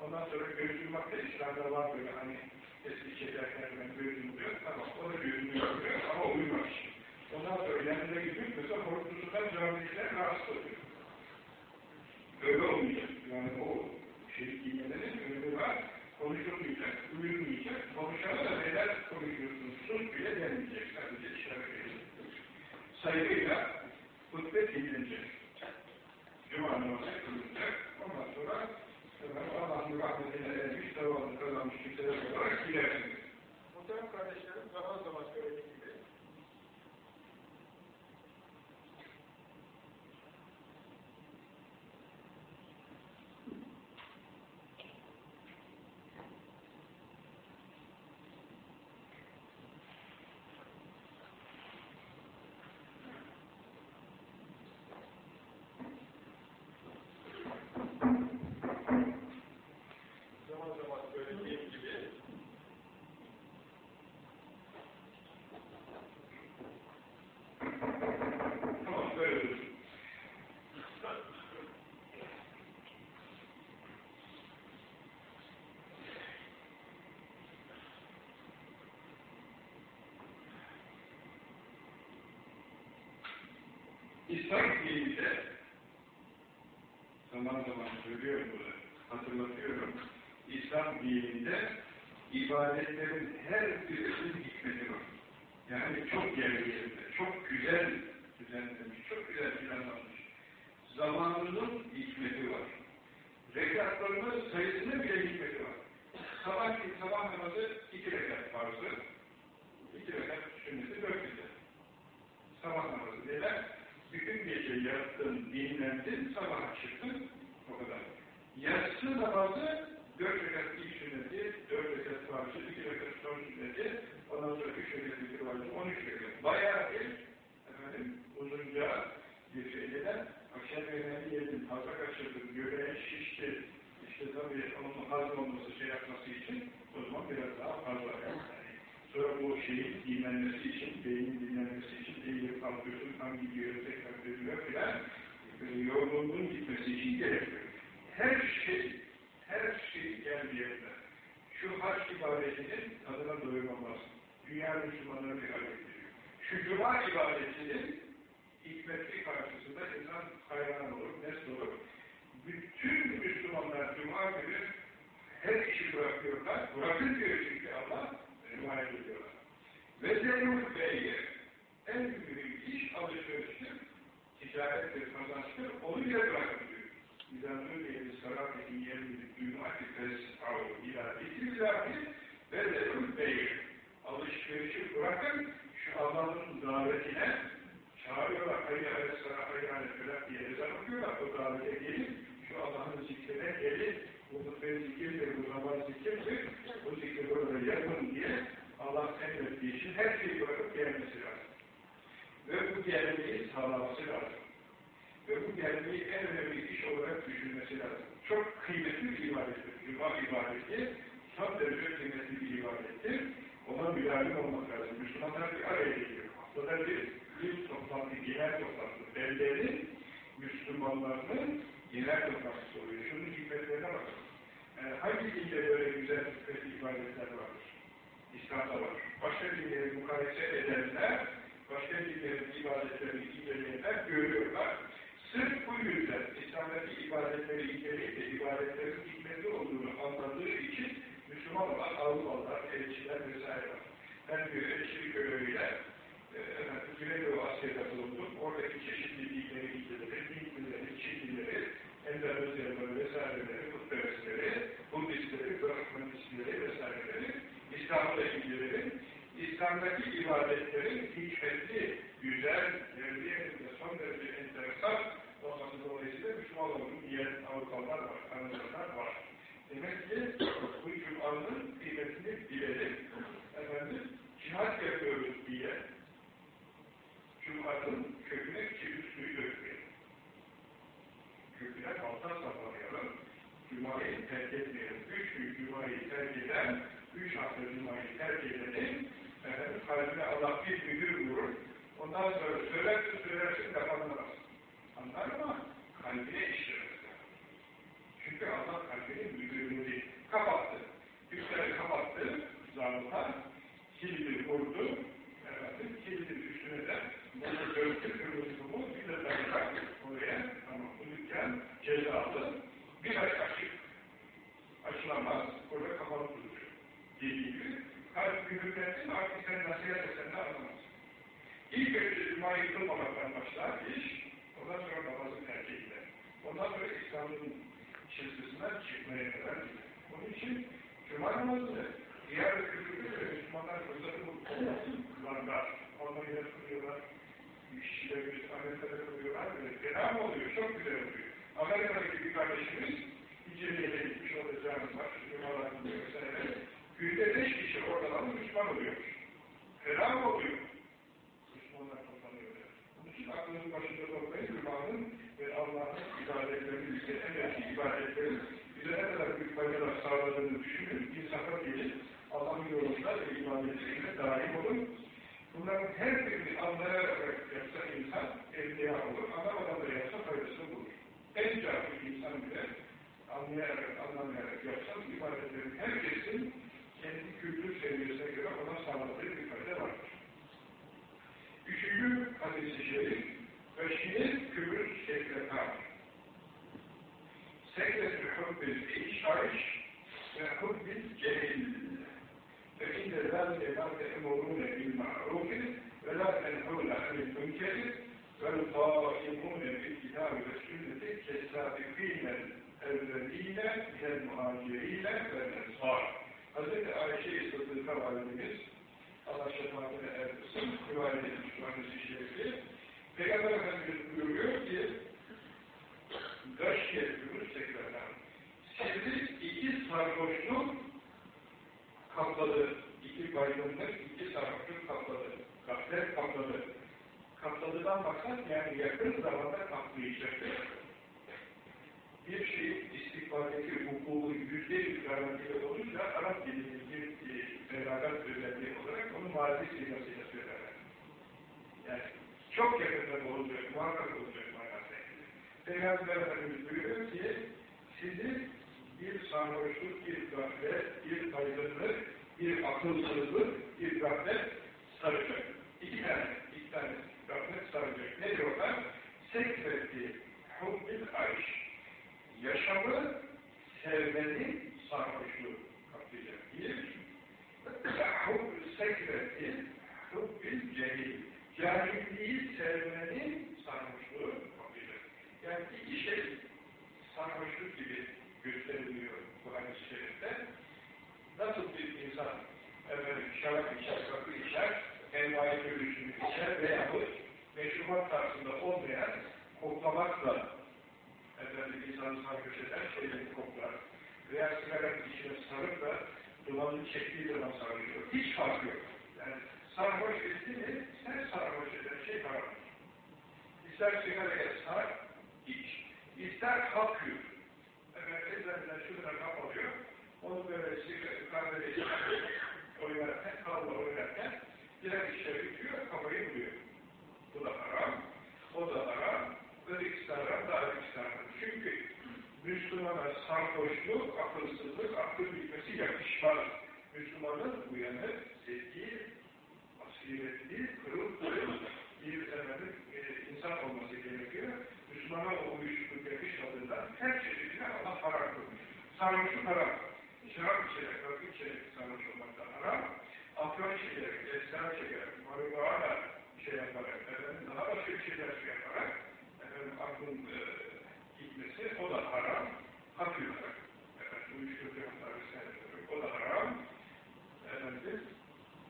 Ondan sonra göz yummak da var böyle hani eski şeylerken ben göz yumuyor. Tamam o da gözünü yumuyor ama uyumamış. Ondan sonra yanında mesela korkusundan camiler rahatsız oluyor. Öyle olmayacak. Yani o şerik giymenin önünü var. Konuşulmayacak, uyulmayacak. Konuşana da neler konuşuyorsunuz? Sus bile denmeyecek. Sadece işaret edecek. Saygıyla hutbe dinlenecek. Cuma namazı kılınacak. Ondan sonra Allah'ın rahmetine ermiş, devamlı kazanmış kimseler olarak gidersiniz. Muhterem kardeşlerim, zaman zaman söylediğim gibi, zaman zaman söylediğim gibi tamam böyle dursun. İslam dininde zaman zaman söylüyorum bunu, hatırlatıyorum. İslam dininde ibadetlerin her birisinin hikmeti var. Yani çok yerli yerinde, çok güzel düzenlenmiş, çok güzel planlanmış. Zamanının hikmeti var. Rekatlarının sayısının bile hikmeti var. Sabah, sabah namazı iki rekat farzı, iki rekat sünneti dört rekat. Sabah namazı neden? Bütün gece yattın, dinlendin, sabah çıktın, o kadar. Yatsı namazı dört rekat ilk sünneti, dört rekat farzı, iki rekat son sünneti, ondan sonra üç rekat ilk farzı, on üç rekat. Bayağı bir efendim, uzunca bir şeyden akşam yemeğini yedin, fazla kaçırdın, göbeğin şişti, işte tabii onun hazm şey yapması için o zaman biraz daha fazla yani. Sonra bu şeyin dinlenmesi için, beynin dinlenmesi için eğilip kalkıyorsun, tam gidiyor, tekrar dönüyor filan. Böyle yorgunluğun gitmesi için gerekiyor. Her şey, her şey geldi yerine. Şu haç ibadetinin tadına doyurmamaz. Dünya Müslümanları bir hale getiriyor. Şu cuma ibadetinin hikmetli karşısında insan hayran olur, nesl olur. Bütün Müslümanlar cuma günü her işi bırakıyorlar. Bırakın diyor çünkü Allah rivayet ediyorlar. Ve zeynuh beyye en büyük iş alışveriştir, ticarettir, kazançtır, onu bile bırakın diyor. İzanlı beyni sarafeti yerini duymak ifes av ila ikillahi ve zeynuh beyye alışverişi bırakın şu Allah'ın davetine çağırıyorlar. Hayır hayır sana hayır hayır diye ezan okuyorlar. O davete gelip şu Allah'ın zikrine gelip hutbe zikirdir, bu zaman zikirdir, bu zikri burada yapın diye Allah emrettiği için her şeyi bırakıp gelmesi lazım. Ve bu gelmeyi sağlaması lazım. Ve bu gelmeyi en önemli iş olarak düşünmesi lazım. Çok kıymetli bir ibadettir. Cuma ibadeti son derece kıymetli bir ibadettir. Ona müdahale olmak lazım. Müslümanlar bir araya geliyor. Haftada bir, bir toplantı, genel toplantı. Beldenin Müslümanlarının genel toplantısı oluyor. Şunun hikmetlerine bakın. Yani hangi dinde böyle güzel hikmet ibadetler vardır? İslam'da var. Başka dinleri mukayese edenler, başka dinlerin ibadetlerini inceleyenler görüyorlar. Sırf bu yüzden İslam'daki ibadetleri inceleyip de ibadetlerin hikmetli olduğunu anladığı için Müslüman olan Avrupalılar, elçiler vesaire var. Ben bir elçilik göreviyle e, Güneydoğu Asya'da bulundum. Oradaki çeşitli dinleri. Hintlileri, Çinlileri, Endonezyalıları vesaireleri, Kutperestleri, Budistleri, Brahmanistleri vesaireleri İslam'da inceledim. İslam'daki ibadetlerin hikmetli, güzel, devriyelerinde son derece enteresan olması dolayısıyla Müslüman olduğunu diyen Avrupalılar var, Anadolu'lar var. Demek ki bu Cuma'nın kıymetini bilelim. Efendim, cihat yapıyoruz diye Cuma'nın köküne kibir suyu dökmeyelim. Köküne balta saplamayalım. Cuma'yı terk etmeyelim. Üç gün Cuma'yı terk eden, üç hafta Cuma'yı terk edenin efendim, kalbine Allah bir müdür vurur. Ondan sonra söylersin söylersin de anlamaz. Anlar ama kalbine işlemez. Çünkü Allah kalbinin müdürünü değil. Kapattı. Üstleri kapattı. Zabıta kilidi vurdu. Efendim, kilidin üstüne de bunu dörtlü kırmızı mu bir de takacak oraya. Ama bu dükkan cezalı. Bir ay açık. Açılamaz. Orada kapalı durur. Dediği gibi. Kalp mühürlensin artık sen nasihat etsen de anlamaz. İlk önce Cuma'yı kılmamaktan başlar iş. Ondan sonra namazı terk edilir. Ondan sonra İslam'ın çizgisinden çıkmaya kadar gider. Onun için Cuma namazı diğer kültürde ve Müslümanlar fırsatı kullanırlar. Almanya'da kılıyorlar. İşçilerimiz Amerika'da kılıyorlar. Böyle fena oluyor? Çok güzel oluyor. Amerika'daki bir kardeşimiz İnceli'ye gitmiş olacağımız var. Cumalar kılıyor vesaire. Günde beş kişi oradan Müslüman oluyormuş. Fena oluyor? Müslümanlar. Aklınızın başında toplayın. Cuma'nın ve Allah'ın ibadetlerini, bize önemli ibadetlerin bize ne kadar büyük faydalar sağladığını düşünün, insafa gelin, Allah'ın yolunda ve ibadetlerine daim olun. Bunların her birini anlayarak yapsa insan evliya olur, anlamadan da yapsa faydasını bulur. En cahil insan bile anlayarak, anlamayarak yapsa ibadetlerin herkesin kendi kültür seviyesine göre ona sağladığı bir fayda vardır. Üçüncü hadis-i şerif, Veşinin kübür sekretar. Sekretü hubbil işayş ve hubbil cehil. Ve inde zâlike lâ te'emurûne bil ma'rufi ve lâ tenhûne anil münkeri vel qâimûne bil kitâbi ve sünneti kessâbikîne evvelîne minel muhacirîne ve ensâr. Hazreti Ayşe-i Sıddık'a validemiz Allah şefaatine erdirsin, rivayet etmiş hadis-i şerifi Peygamber Efendimiz buyuruyor ki Gaşye Yunus Sekreter sizi iki sarhoşluk kapladı. iki baygınlık, iki sarhoşluk kapladı. Gaflet kapladı. Kapladıdan maksat yani yakın zamanda kaplayacaktır. Bir şeyin istikbaldeki hukuku yüzde yüz garantili olunca Arap dilinin bir beraber özelliği olarak onu mazi sigasıyla söylerler. Yani çok yakında olacak, muhakkak olacak manasında. Peygamber Efendimiz buyuruyor ki, sizi bir sarhoşluk, bir gaflet, bir aydınlık, bir akılsızlık, bir gaflet saracak. İki tane, iki tane gaflet saracak. Ne diyorlar? Sekreti hubbil ayş. Yaşamı sevmenin sarhoşluğu kaplayacak. Bir, hubbil sekreti hubbil cehil cahilliği sevmenin sarhoşluğu kapıyla. Yani iki şey sarhoşluk gibi gösteriliyor bu hadis-i şerifte. Nasıl bir insan efendim, şarap içer, rakı içer, envai görüşünü içer veyahut meşrubat tarzında olmayan koklamakla efendim, insanı sarhoş eden şeyleri koklar. Veya sigaret içine sarıp da dumanını çektiği zaman sarhoş olur. Hiç fark yok. Yani sarhoş etti mi, her sarhoş eden şey haram. İster sigaraya sar, iç. İster hap yut. Efendim, ezberden şuradan kap alıyor, onu böyle sigara, kahvede oynarken, kavla oynarken diğer işleri bitiyor, kafayı buluyor. Bu da haram, o da haram, ikisi haram, daha haram. Çünkü Müslümana sarhoşluk, akılsızlık, akıl bilmesi yakışmaz. Müslümanın uyanık, zeki, basiretli, kırıl kırıl bir efendim, e, insan olması gerekiyor. Müslümana o uyuşukluk yakışmadığından her çeşidine Allah haram kılmış. Sarhoşluk haram. Şarap içerek, rakı içerek sarhoş olmaktan haram. Afyon çekerek, esrar çekerek, marihuana şey yaparak, efendim, daha başka bir şeyler şey yaparak, efendim, aklın e, gitmesi, o da haram. Hak yutarak, efendim, uyuşturucu yapıları o da haram. Efendim,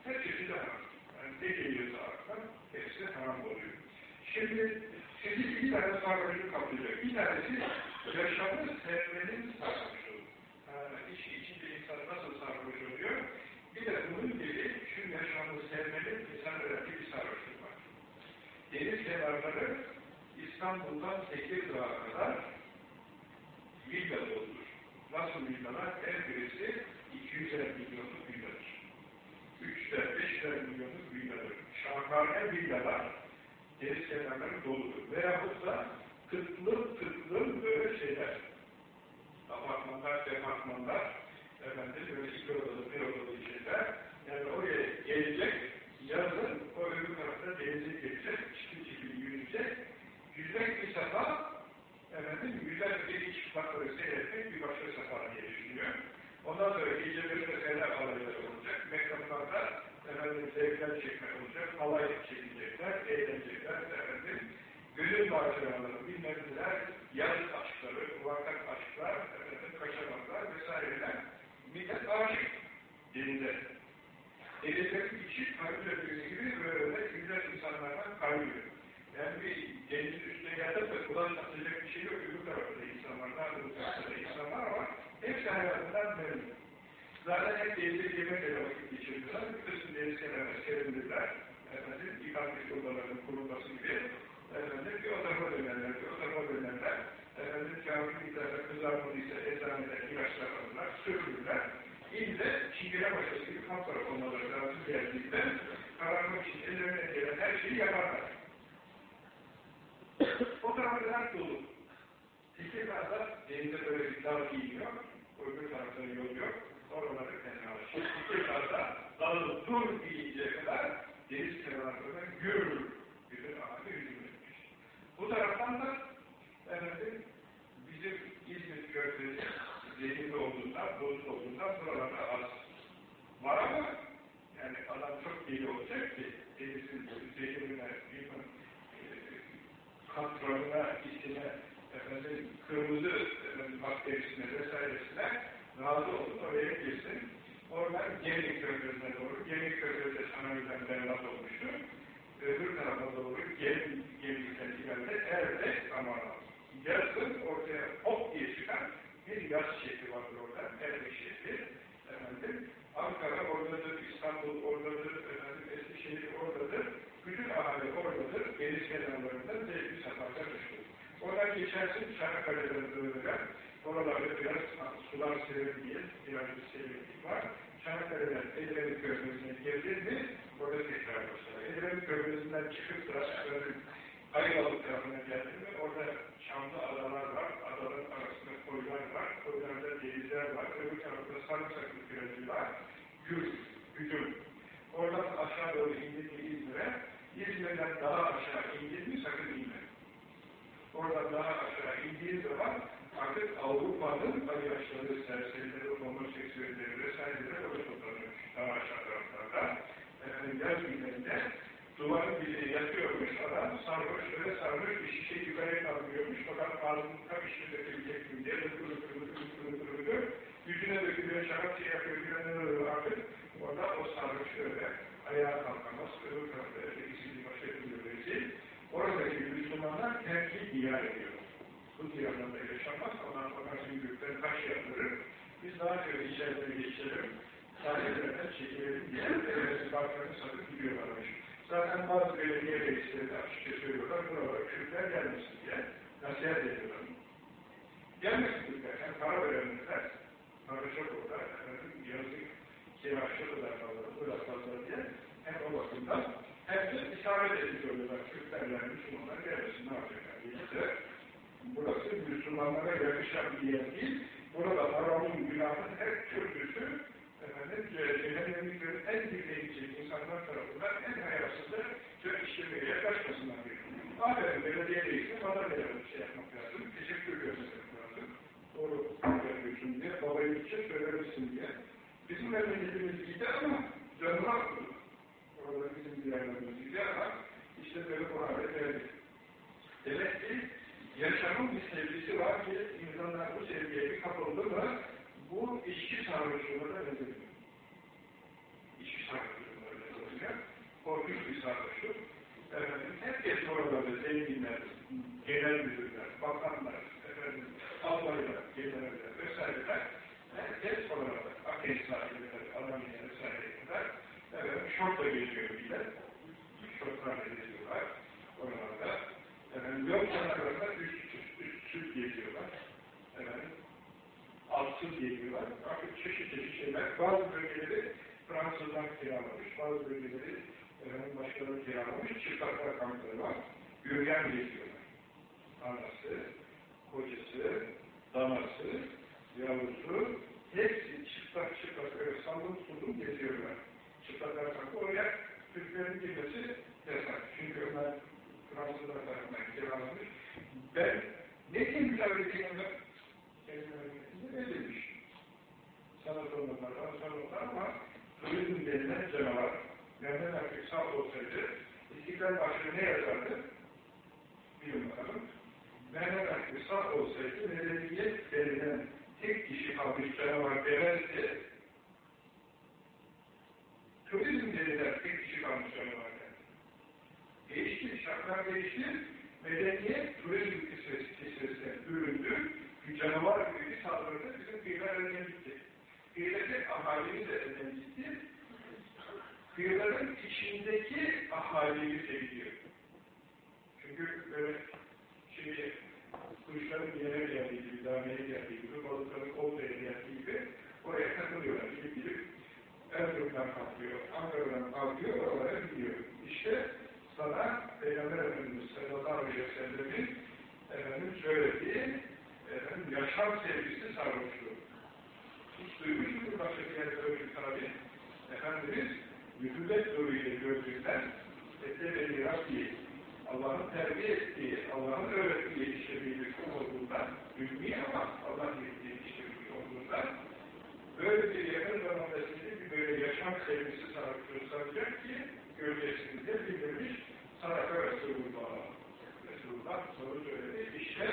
her çeşidi haram. Yani ne geliyorsa aklına, hepsi haram oluyor. Şimdi sizi bir tane sarhoşluk kaplayacak. Bir tanesi yaşamı sevmenin sarhoşluğu. Yani işi içinde insan nasıl sarhoş oluyor? Bir de bunun gibi şu yaşamı sevmenin insan öğrettiği bir sarhoşluk var. Deniz kenarları İstanbul'dan Tekirdağ'a kadar villa doludur. Nasıl villalar? Her birisi 200 milyonluk villadır. 3'ler, 5'ler milyonluk villadır. Şahane villalar deniz kenarları doludur. Veyahut da tıklım tıklım böyle şeyler. Apartmanlar, departmanlar, efendim böyle iki odalı, bir odalı şeyler. Yani oraya gelecek, yazın o öbür tarafta denize gelecek, çiftli çiftli yürüyecek. Yüzmek bir sefa, efendim güzel bir çıplakları seyretmek bir başka sefa diye düşünüyor. Ondan sonra gece bir de fener alayları olacak. Mekanlarda efendim zevkler çekmek olacak, halay çekecekler, eğlenecekler, efendim gönül maceraları, bilmem neler, yaz aşkları, muhakkak aşklar, efendim kaçamaklar vesaireler millet aşık denize. Denizlerin içi kaybı gibi böyle güzel insanlardan kaybıyor. Yani bir denizin üstüne geldik de kulak atacak bir şey yok. Öbür tarafta insanlar, daha öbür tarafta insanlar ama hepsi hayatından memnun. Zaten hep denizde yemekle vakit geçirdiler. Bütün deniz kenarına serindirler. Efendim, yıkanmış odaların kurulması gibi. Efendim, bir o tarafa dönerler, bir o tarafa dönerler. Efendim, camii giderler, kızarmadıysa eczanede ilaçlar alırlar, sürülürler. İlle çingene başası gibi kamp taraf olmaları lazım geldiğinde kararmak için ellerine gelen her şeyi yaparlar. O taraflar dolu. Tekirdağ'da denize böyle bir dağ giyiniyor, öbür tarafta yol yok, oraları fenalaşıyor. Tekirdağ'da dalı dur deyinceye kadar deniz kenarlarında gür bir ağacı yüzülmüş. Bu taraftan da efendim, bizim İzmir Körfezi zehirli olduğundan, bozuk olduğundan buralarda az var ama yani adam çok deli olacak ki denizin zehirine, bilmem, kontrolüne, içine, efendim, kırmızı bakterisine vesairesine razı olun, oraya girsin. Oradan Gemlik Körfezi'ne doğru, Gemlik Körfezi sanayiden berbat olmuştu. Öbür tarafa doğru Gemlik, Gemlik'ten ileride Erde ama yazın ortaya hop diye çıkan bir yaz şekli vardır orada, Erde şekli. Efendim, Ankara oradadır, İstanbul oradadır, efendim, Eskişehir oradadır. Bütün ahali oradadır, deniz kenarlarında zevkli sefakat düştür. Oradan geçersin Çanakkale'den böyle, oralarda biraz sular serin diye, biraz bir serinlik var. Çanakkale'den Edremit Körfezi'ne girdin mi, orada tekrar başlar. Edremit Körfezi'nden çıkıp da Ayvalık tarafına geldin mi, orada Çamlı adalar var, adaların arasında koylar var, koylarda denizler var, öbür tarafta sarımsaklı plajı var, gül, güdüm. Oradan aşağı doğru indin mi İzmir'e, İzmir'den daha aşağı indin mi sakın inme. Oradan daha aşağı indiğin zaman artık Avrupa'nın ayyaşları, serserileri, homoseksüelleri vesaireleri orada toplanıyor. Daha aşağı taraflarda. Efendim yaz günlerinde duvarın dibine yatıyormuş adam, sarhoş, öyle sarhoş bir şişe yukarıya kaldırıyormuş. Fakat ağzını tam içine dökülecek mi diye lıkır lıkır lıkır lıkır yüzüne dökülüyor, şarap şey yapıyor, güvenler artık. Orada o sarhoş öyle ayağa kalkamaz, öbür tarafta ötekisini başka türlü rezil. Oradaki Müslümanlar terki diyar ediyor. Bu diyarlarda yaşamaz, ondan sonra gökten taş yaptırır. Biz daha şöyle içeride geçelim, sahibelerden çekelim diye evet, barklarını satıp gidiyorlarmış. Zaten bazı belediye reisleri açıkça söylüyorlar, buralara Kürtler gelmesin diye nasihat ediyorlar. Gelmesin Kürtler, hem para verenler, para çok efendim, yazık, kira şu kadar fazla, bu kadar diye hem o bakımdan hem de isabet etmiş oluyorlar. Türklerler, Müslümanlar gelmesin ne yapacaklar diye burası Müslümanlara yakışan bir yer değil. Burada haramın, günahın her türlüsü efendim, cehennemliklerin en dinleyecek insanlar tarafından en hayasızı ve işlemeye yaklaşmasınlar diyor. Aferin belediye değilse bana da şey yapmak lazım, teşekkür göstermek lazım. Doğru yapıyorsun diye, babayı için söylemesin diye. Bizim memleketimiz iyiydi ama canına okudu. Orada bizim diğerlerimiz iyiydi ama işte böyle bu hale geldik. Demek ki yaşamın bir sevgisi var ki insanlar bu sevgiye bir kapıldı mı bu içki sarhoşluğuna da benzemiyor. İçki sarhoşluğuna benzemiyor. Korkunç bir sarhoşluk. Efendim, herkes oralarda zenginler, genel müdürler, bakanlar, efendim, albaylar, generaller vesaireler herkes oralarda. Ateş sahibiler, Almanya vesaireler efendim, şortla geziyor bile. Şortlarla geziyorlar oralarda. Efendim, yok kenarlarında üst, üstsüz geziyorlar. Efendim, altsız geziyorlar. Artık çeşit çeşit şeyler. Bazı bölgeleri Fransızlar kiralamış, bazı bölgeleri efendim, başkaları kiralamış, çıplaklar kampları var. Yürüyen geziyorlar. Anası, kocası, danası, yavrusu, hepsi çıplak çıplak öyle saldım sundum geziyorlar. Çıplaklar kampı oraya Türklerin girmesi yasak. Çünkü onlar Fransızlar tarafından kiralanmış. Ben ne diyeyim mücadele ben? Kendi belirmiş. Sanat olmalar, sanat olmalar ama turizm denilen canavar, Mehmet Akif sağ olsaydı, İstiklal Marşı ne yazardı? Bakalım. Mehmet Akif sağ olsaydı, medeniyet denilen tek kişi kalmış canavar demezdi. Turizm denilen tek kişi kalmış canavar. Değişti, şartlar değişti. Medeniyet turizm kisvesine büründü. Bir canavar gibi bir saldırıda bizim kıyılar elinden gitti. Kıyıdaki ahalimiz de elinden gitti. Kıyıların içindeki ahaliyi seviyor. Çünkü böyle şimdi kuşların yere geldiği gibi, dameye geldiği gibi, balıkların oltaya geldiği gibi oraya takılıyorlar. Gidip gidip Erzurum'dan kalkıyor, Ankara'dan kalkıyor, oralara gidiyor. İşte sana Peygamber Efendimiz sallallahu aleyhi ve sellem'in efendim söylediği efendim, yaşam sevgisi sarhoşluğu. Hiç duymuş mudur başka bir yerde öyle bir tabi? Efendimiz mühürlet zoruyla gördüğünden Ettebeli Rabbi Allah'ın terbiye ettiği, Allah'ın öğrettiği kul olduğundan ülmi ama Allah'ın yetiştirdiği olduğundan böyle bir yakın zamanda sizi bir böyle yaşam sevgisi sarhoşluğu saracak ki göreceksiniz de bildirmiş sadaka Resulullah. Resulullah soru söyledi. İşte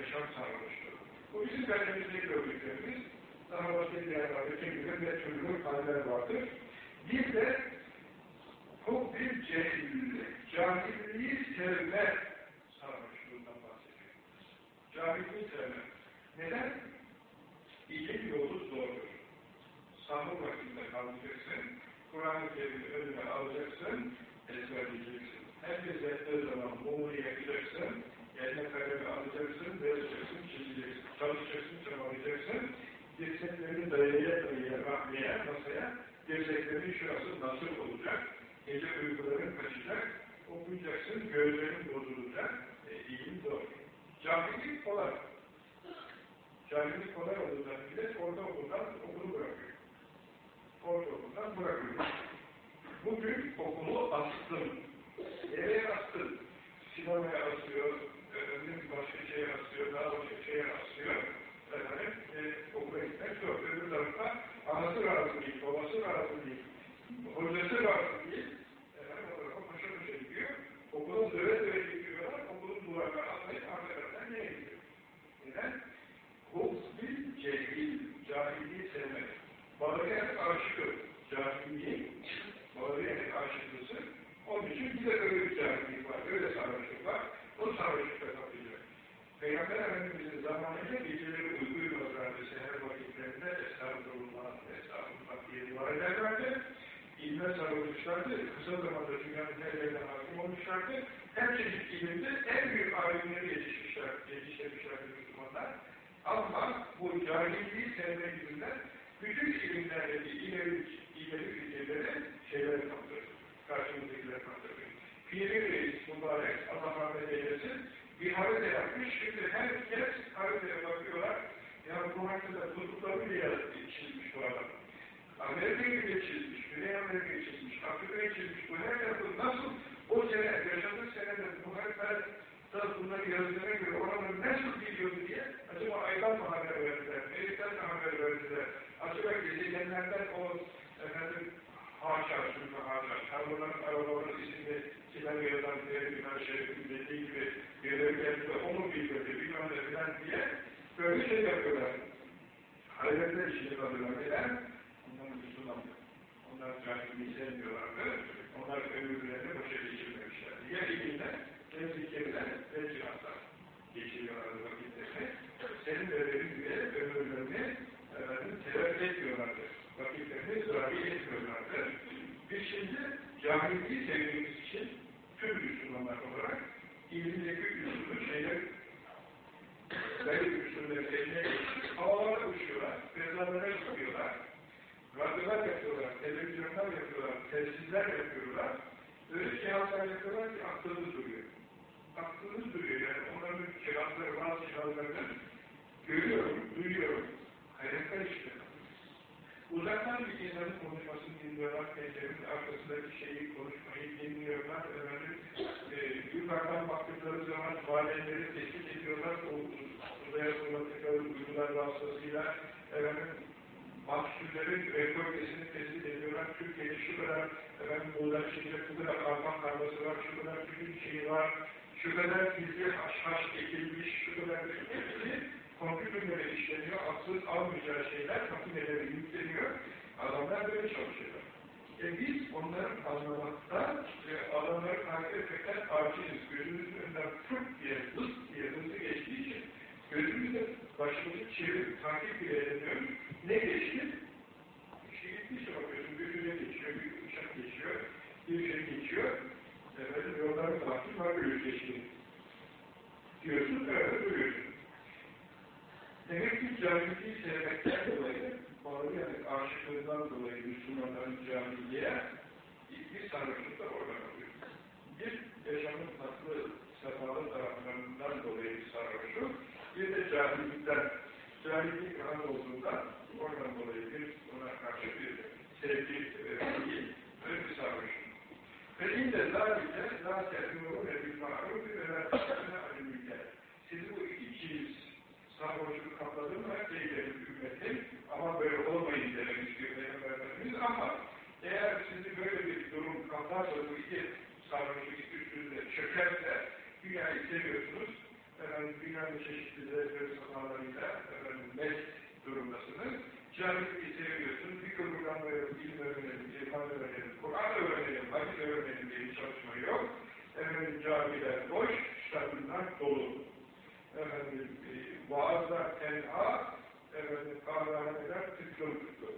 yaşam sarhoşluğu. Bu bizim kendimizde gördüklerimiz daha başka bir yerlerde çekilir ve çözülür haller vardır. Bir de bu bir cehillik, cahilliği sevme sarhoşluğundan bahsediyor. Cahilliği sevme. Neden? İlim yolu zordur. Sahur vaktinde kalkacaksın, Kur'an-ı Kerim'i önüne alacaksın, ezberleyeceksin. Herkes ettiği zaman mumu yakacaksın, eline kalemi alacaksın, vereceksin, çizeceksin, çalışacaksın, çabalayacaksın, dirseklerini dayaya dayaya, rahmeye, masaya, dirseklerin şurası nasıl olacak, gece uykuların kaçacak, okuyacaksın, gözlerin bozulacak, e, ilim zor. Cahillik kolay. Cahillik kolay olduğundan bile ortaokuldan okulu bırakıyor. Ortaokuldan bırakıyor. Bugün okulu astım. Nereye astım? Sinemaya asıyor, ömrüm başka şeye asıyor, daha başka şeye asıyor. Efendim, e, okula gitmek zor. Öbür tarafta anası razı değil, babası razı değil, hocası razı değil. Efendim, o tarafa paşa paşa gidiyor. Okulun döve döve gidiyorlar, okulun duvarına atlayıp arkalarından ne gidiyor? Neden? Hubbil cehil, cahilliği sevmek. Hep aşıkır. Cahilliği, hep aşıklısı. Onun için bir de öyle bir cahillik var, öyle sarhoşluk var. O sarhoşlukta kapılacak. Peygamber Efendimiz'in zamanında geceleri uyku uyumazlardı, seher vakitlerinde estağfurullah, estağfurullah diye dua ederlerdi. İlme sarılmışlardı, kısa zamanda dünyanın her yerine hakim olmuşlardı. Her çeşit ilimde en büyük alimleri yetişmişler, yetiştirmişlerdi Müslümanlar. Ama bu cahilliği sevme yüzünden bütün ilimlerdeki ileri ileri fikirleri şeylere kaptırır. Karşımızdakiler kaptırır. Piri Reis mübarek, Allah rahmet eylesin, bir harita yapmış. Şimdi herkes haritaya bakıyorlar. Ya bu haritada tutukları bile çizmiş bu adam. Amerika'yı bile çizmiş, Güney Amerika'yı çizmiş, Afrika'yı çizmiş. Bu nerede bu? Nasıl? O sene, yaşadığı senede bu haritada bunları yazdığına göre oraları nasıl biliyordu diye acaba aydan mı haber verdiler, Melik'ten mi haber verdiler, acaba gezegenlerden o efendim haşa, şunu haşa, tarlaların arabaların isimli kiler yazan Peygamber Şerif'in dediği gibi görev geldi de onu bildirdi, bilmem ne filan diye böyle şey yapıyorlar. Hayretler işini kalıyorlar. Neden? Onlar cahilliği sevmiyorlardı. Onlar ömürlerini boşa geçirmemişlerdi. Ya ilimle, ya zikirle, ve cihatla geçiriyorlardı vakitlerini. Senin de benim gibi ömürlerini efendim, etmiyorlardı. Vakitlerini zayi etmiyorlardı. Biz şimdi cahilliği sevdiğimiz için tüm Müslümanlar olarak ilimdeki üsulu şeyler belli üsulleri eline havalara uçuyorlar, mezarlara çıkıyorlar, radyolar yapıyorlar, televizyonlar yapıyorlar, telsizler yapıyorlar. Öyle cihazlar yapıyorlar ki aklınız duruyor. Aklınız duruyor yani onların cihazları, bazı cihazlarını görüyorum, duyuyorum. Hayretler işte. Uzaktan bir insanın konuşmasını dinliyorlar, pencerenin arkasındaki şeyi konuşmayı dinliyorlar, efendim, e, yukarıdan baktıkları zaman valenleri tespit ediyorlar, o uzaya fırlattıkları duygular vasıtasıyla, efendim, mahsullerin rekortesini tespit ediyorlar, Türkiye'de şu kadar, efendim, buğday bu kadar arpan karması var, şu kadar bütün şeyi var, şu kadar bilgi haşhaş ekilmiş, şu kadar hepsi kompütürlere işleniyor, aksız almayacağı şeyler makinelere yükleniyor. Adamlar böyle çalışıyorlar. E biz onların anlamakta ve adamları takip etmekten aciziz. Gözümüzün önünden fırt diye, hız diye hızlı geçtiği için gözümüzde başımızı çevirip takip bile edemiyoruz. Ne geçti? İşte gitmişse bakıyorsun, füze geçiyor, bir uçak geçiyor, bir şey geçiyor. Efendim yolların takip var, bir geçti. Diyorsun, öyle duruyorsun. Demek ki cahilliği sevmekten dolayı, bağlı yani aşıklığından dolayı Müslümanların cahilliğe bir sarhoşluk da oradan oluyor. Bir yaşamın tatlı, sefalı taraflarından dolayı sarhoşluk, bir de cahillikten, cahillik rahat olduğundan oradan dolayı bir ona karşı bir sevgi değil, bir sarhoşluk. Ve inde zâlike, lâ te'mûne bil ma'rufi ve lâ te'mûne alimlikler. Sizi bu iki çiz sarhoşluk kapladı mı eylerim ümmetim ama böyle olmayın demek diyor Peygamber Efendimiz ama eğer sizi böyle bir durum kaplarsa bu iki sarhoşluk üstünde çökerse dünyayı seviyorsunuz efendim dünyanın çeşitli zevkleri sanalarıyla efendim mest durumdasınız cahilliği seviyorsunuz bir kurban verelim, ilim öğrenelim, irfan öğrenelim, Kur'an öğrenelim, hadis öğrenelim diye bir çalışma yok efendim camiler boş, şartlar dolu efendim, e, vaazlar tenha, efendim, kahvehaneler tıklım tıklım.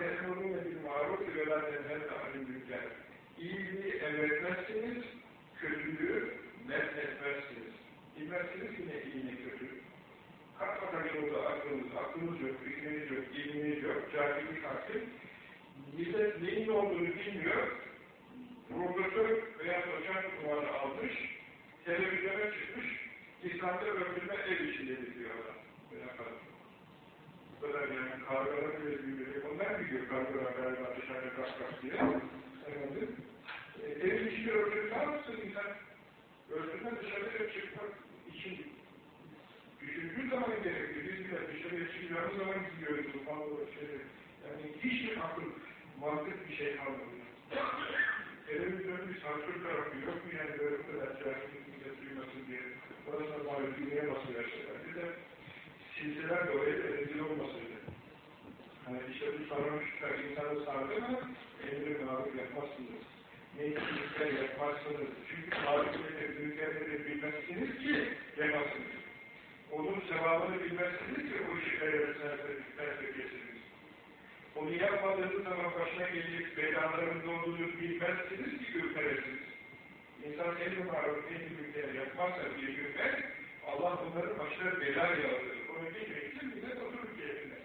Emrûne bil maruf ve la tenhel alimlikler. İyiliği emretmezsiniz, kötülüğü men etmezsiniz. Bilmezsiniz ki ne kötü. Kalk bakalım orada aklınız, aklınız yok, fikriniz yok, ilminiz yok, cahillik hakim. Millet neyin olduğunu bilmiyor, profesör veya doçent numarı almış, televizyona çıkmış, İslam'da öldürme ev işidir diyorlar. Bu kadar yani kargalar bile büyüyecek. Onlar biliyor kargalar galiba dışarıda kalk kalk diye. Efendim, ev işini öldürür ne yapsın insan? Öldürme dışarıya çıkmak için düşündüğü zaman gerekiyor. Biz bile dışarıya çıkacağımız zaman gidiyoruz. Şey. Yani hiçbir akıl, mantık bir şey kalmadı. Televizyonun bir sansür tarafı yok mu yani böyle bu kadar millet duymasın diye. Orasına bari dünyaya basıyorlar. Bir de silseler dolayı da rezil olmasıydı. Hani işte bu sarhoşluklar insanı sardı mı emri maruf yapmazsınız. Neyse yapmazsınız. Çünkü marifleri, büyükleri bilmezsiniz ki yapmazsınız. Onun sevabını bilmezsiniz ki o işleri gerçekleşirsiniz. Onu yapmadığınız zaman başına gelecek belaların olduğunu bilmezsiniz ki ürperesiniz. İnsan en maruf, en büyükleri yapmazsa bir günde Allah onların başına bela yağdırır. Onu bilmek için millet oturur keyfine.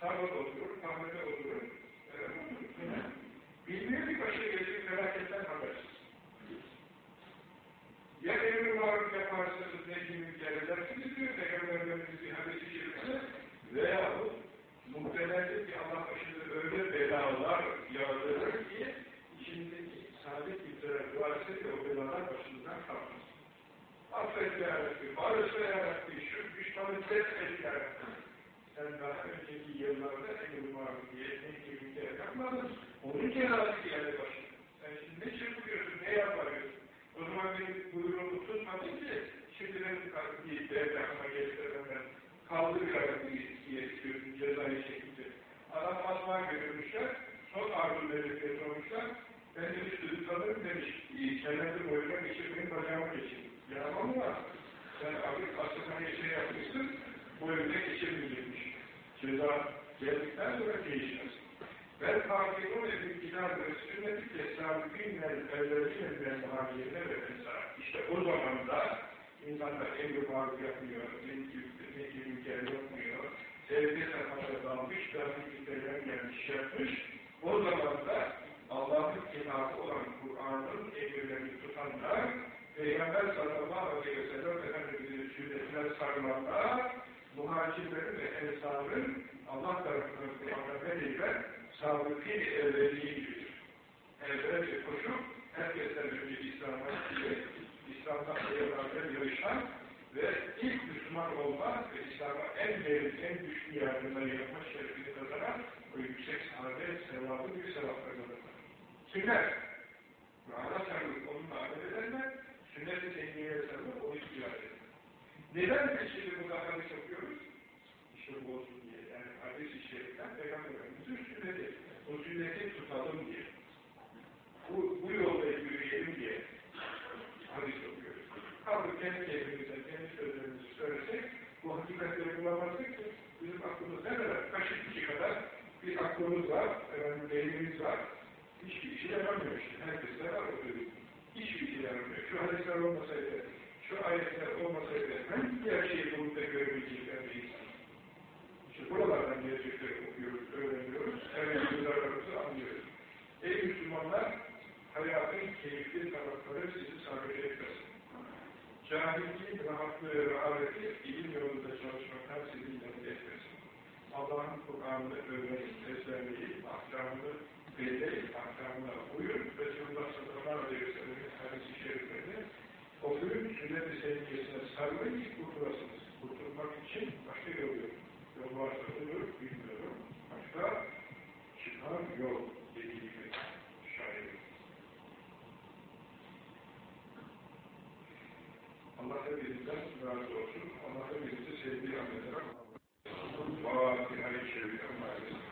Tarlada oturur, kahvede oturur, Bilmiyor ki başa gelecek felaketten habersiz. Ya emri maruf yaparsınız, ne gibi edersiniz diyor Peygamberimiz bir hadisi şerifinde veyahut muhtemeldir ki Allah başında öyle belalar yağdırır ki içindeki saadet iptirar duası ve o belalar başından kalmaz. Affet ya Rabbi, bağışla ya Rabbi, şu düşmanı set et ya Rabbi. Sen daha önceki yıllarda emri maruf diye ne gibi yapmadın. Onun cezası geldi başına. Sen şimdi ne çırpıyorsun, ne yaparıyorsun? O zaman benim buyruğumu tutmadın ki, şimdi ben bir devletime geçtiremem, kaldırarak diye istiyorsun cezayı çekince. Adam asma götürmüşler, son arzuları sormuşlar, ben de bir sürü tanırım demiş, çevrende boyuna geçir, benim bacağıma geçir. Yaramam mı? Sen artık asılmaya şey yapmışsın, boyuna geçirmeyecekmiş. Ceza geldikten sonra değişmez. Ben takibun edin kitab ve sünnet-i tesabükinler evveliyel muhabirine ve mesela. İşte o zaman da insanlar emri maruf yapmıyor, ne gibi yer yapmıyor, sevgi sanata dalmış, trafikliklerden gelmiş yapmış. O zaman da Allah'ın kitabı olan Kur'an'ın emirlerini tutanlar, Peygamber sallallahu aleyhi ve sellem Efendimiz'in sünnetine sarılanlar, muhacirlerin ve ensarın Allah tarafından Kur'an'a verilen sabıkî evveliydir. Evvelce koşup herkesten önce İslam'a İslam'dan eyvallah yarışan ve ilk Müslüman olma ve İslam'a en derin, en güçlü yardımları yapma şerefini kazanan o yüksek saadet, sevabı bir sevap kazanırlar. Kimler? Kur'an'a sarılıp onunla amel edenler, sünnet-i tehniyeye sarılıp onu icra ederler. Neden biz şimdi bu hadis okuyoruz? İşte bu olsun hadis-i şeriften Peygamberimizin sünneti. O sünneti tutalım diye. Bu, bu yolda yürüyelim diye hadis okuyoruz. Kalkıp kendi kendimize, kendi sözlerimizi söylesek bu hakikatleri bulamazdık ki bizim aklımız ne kadar? Kaşık içi kadar bir aklımız var, efendim, beynimiz var. Hiçbir işe yaramıyor işte. Herkeste var o. Hiçbir işe yaramıyor. Şu hadisler olmasaydı, şu ayetler olmasaydı hangi gerçeği bulup da görebilecekler bir insan? İşte buralardan gerçekleri okuyoruz, öğreniyoruz, evet zararımızı anlıyoruz. Ey Müslümanlar, hayatın keyifli tarafları sizi sarhoş etmesin. Cahilliğin rahatlığı ve rahaveti ilim yolunda çalışmaktan sizi yanıt etmesin. Allah'ın Kur'an'ını öğrenin, ezberleyin, ahkamını belleyin, ahkamına uyun, Resulullah sallallahu aleyhi ve sellem'in hadisi şeriflerini okuyun, sünnet-i sevgiyesine ki kurtulasınız. Kurtulmak için başka yol yok yol varsa olur, bilmiyorum. Başka çıkar yol dediğini şair. Allah hepinizden razı olsun. Allah hepinizi sevdiği anlatarak Fatiha-i Şerif'e maalesef.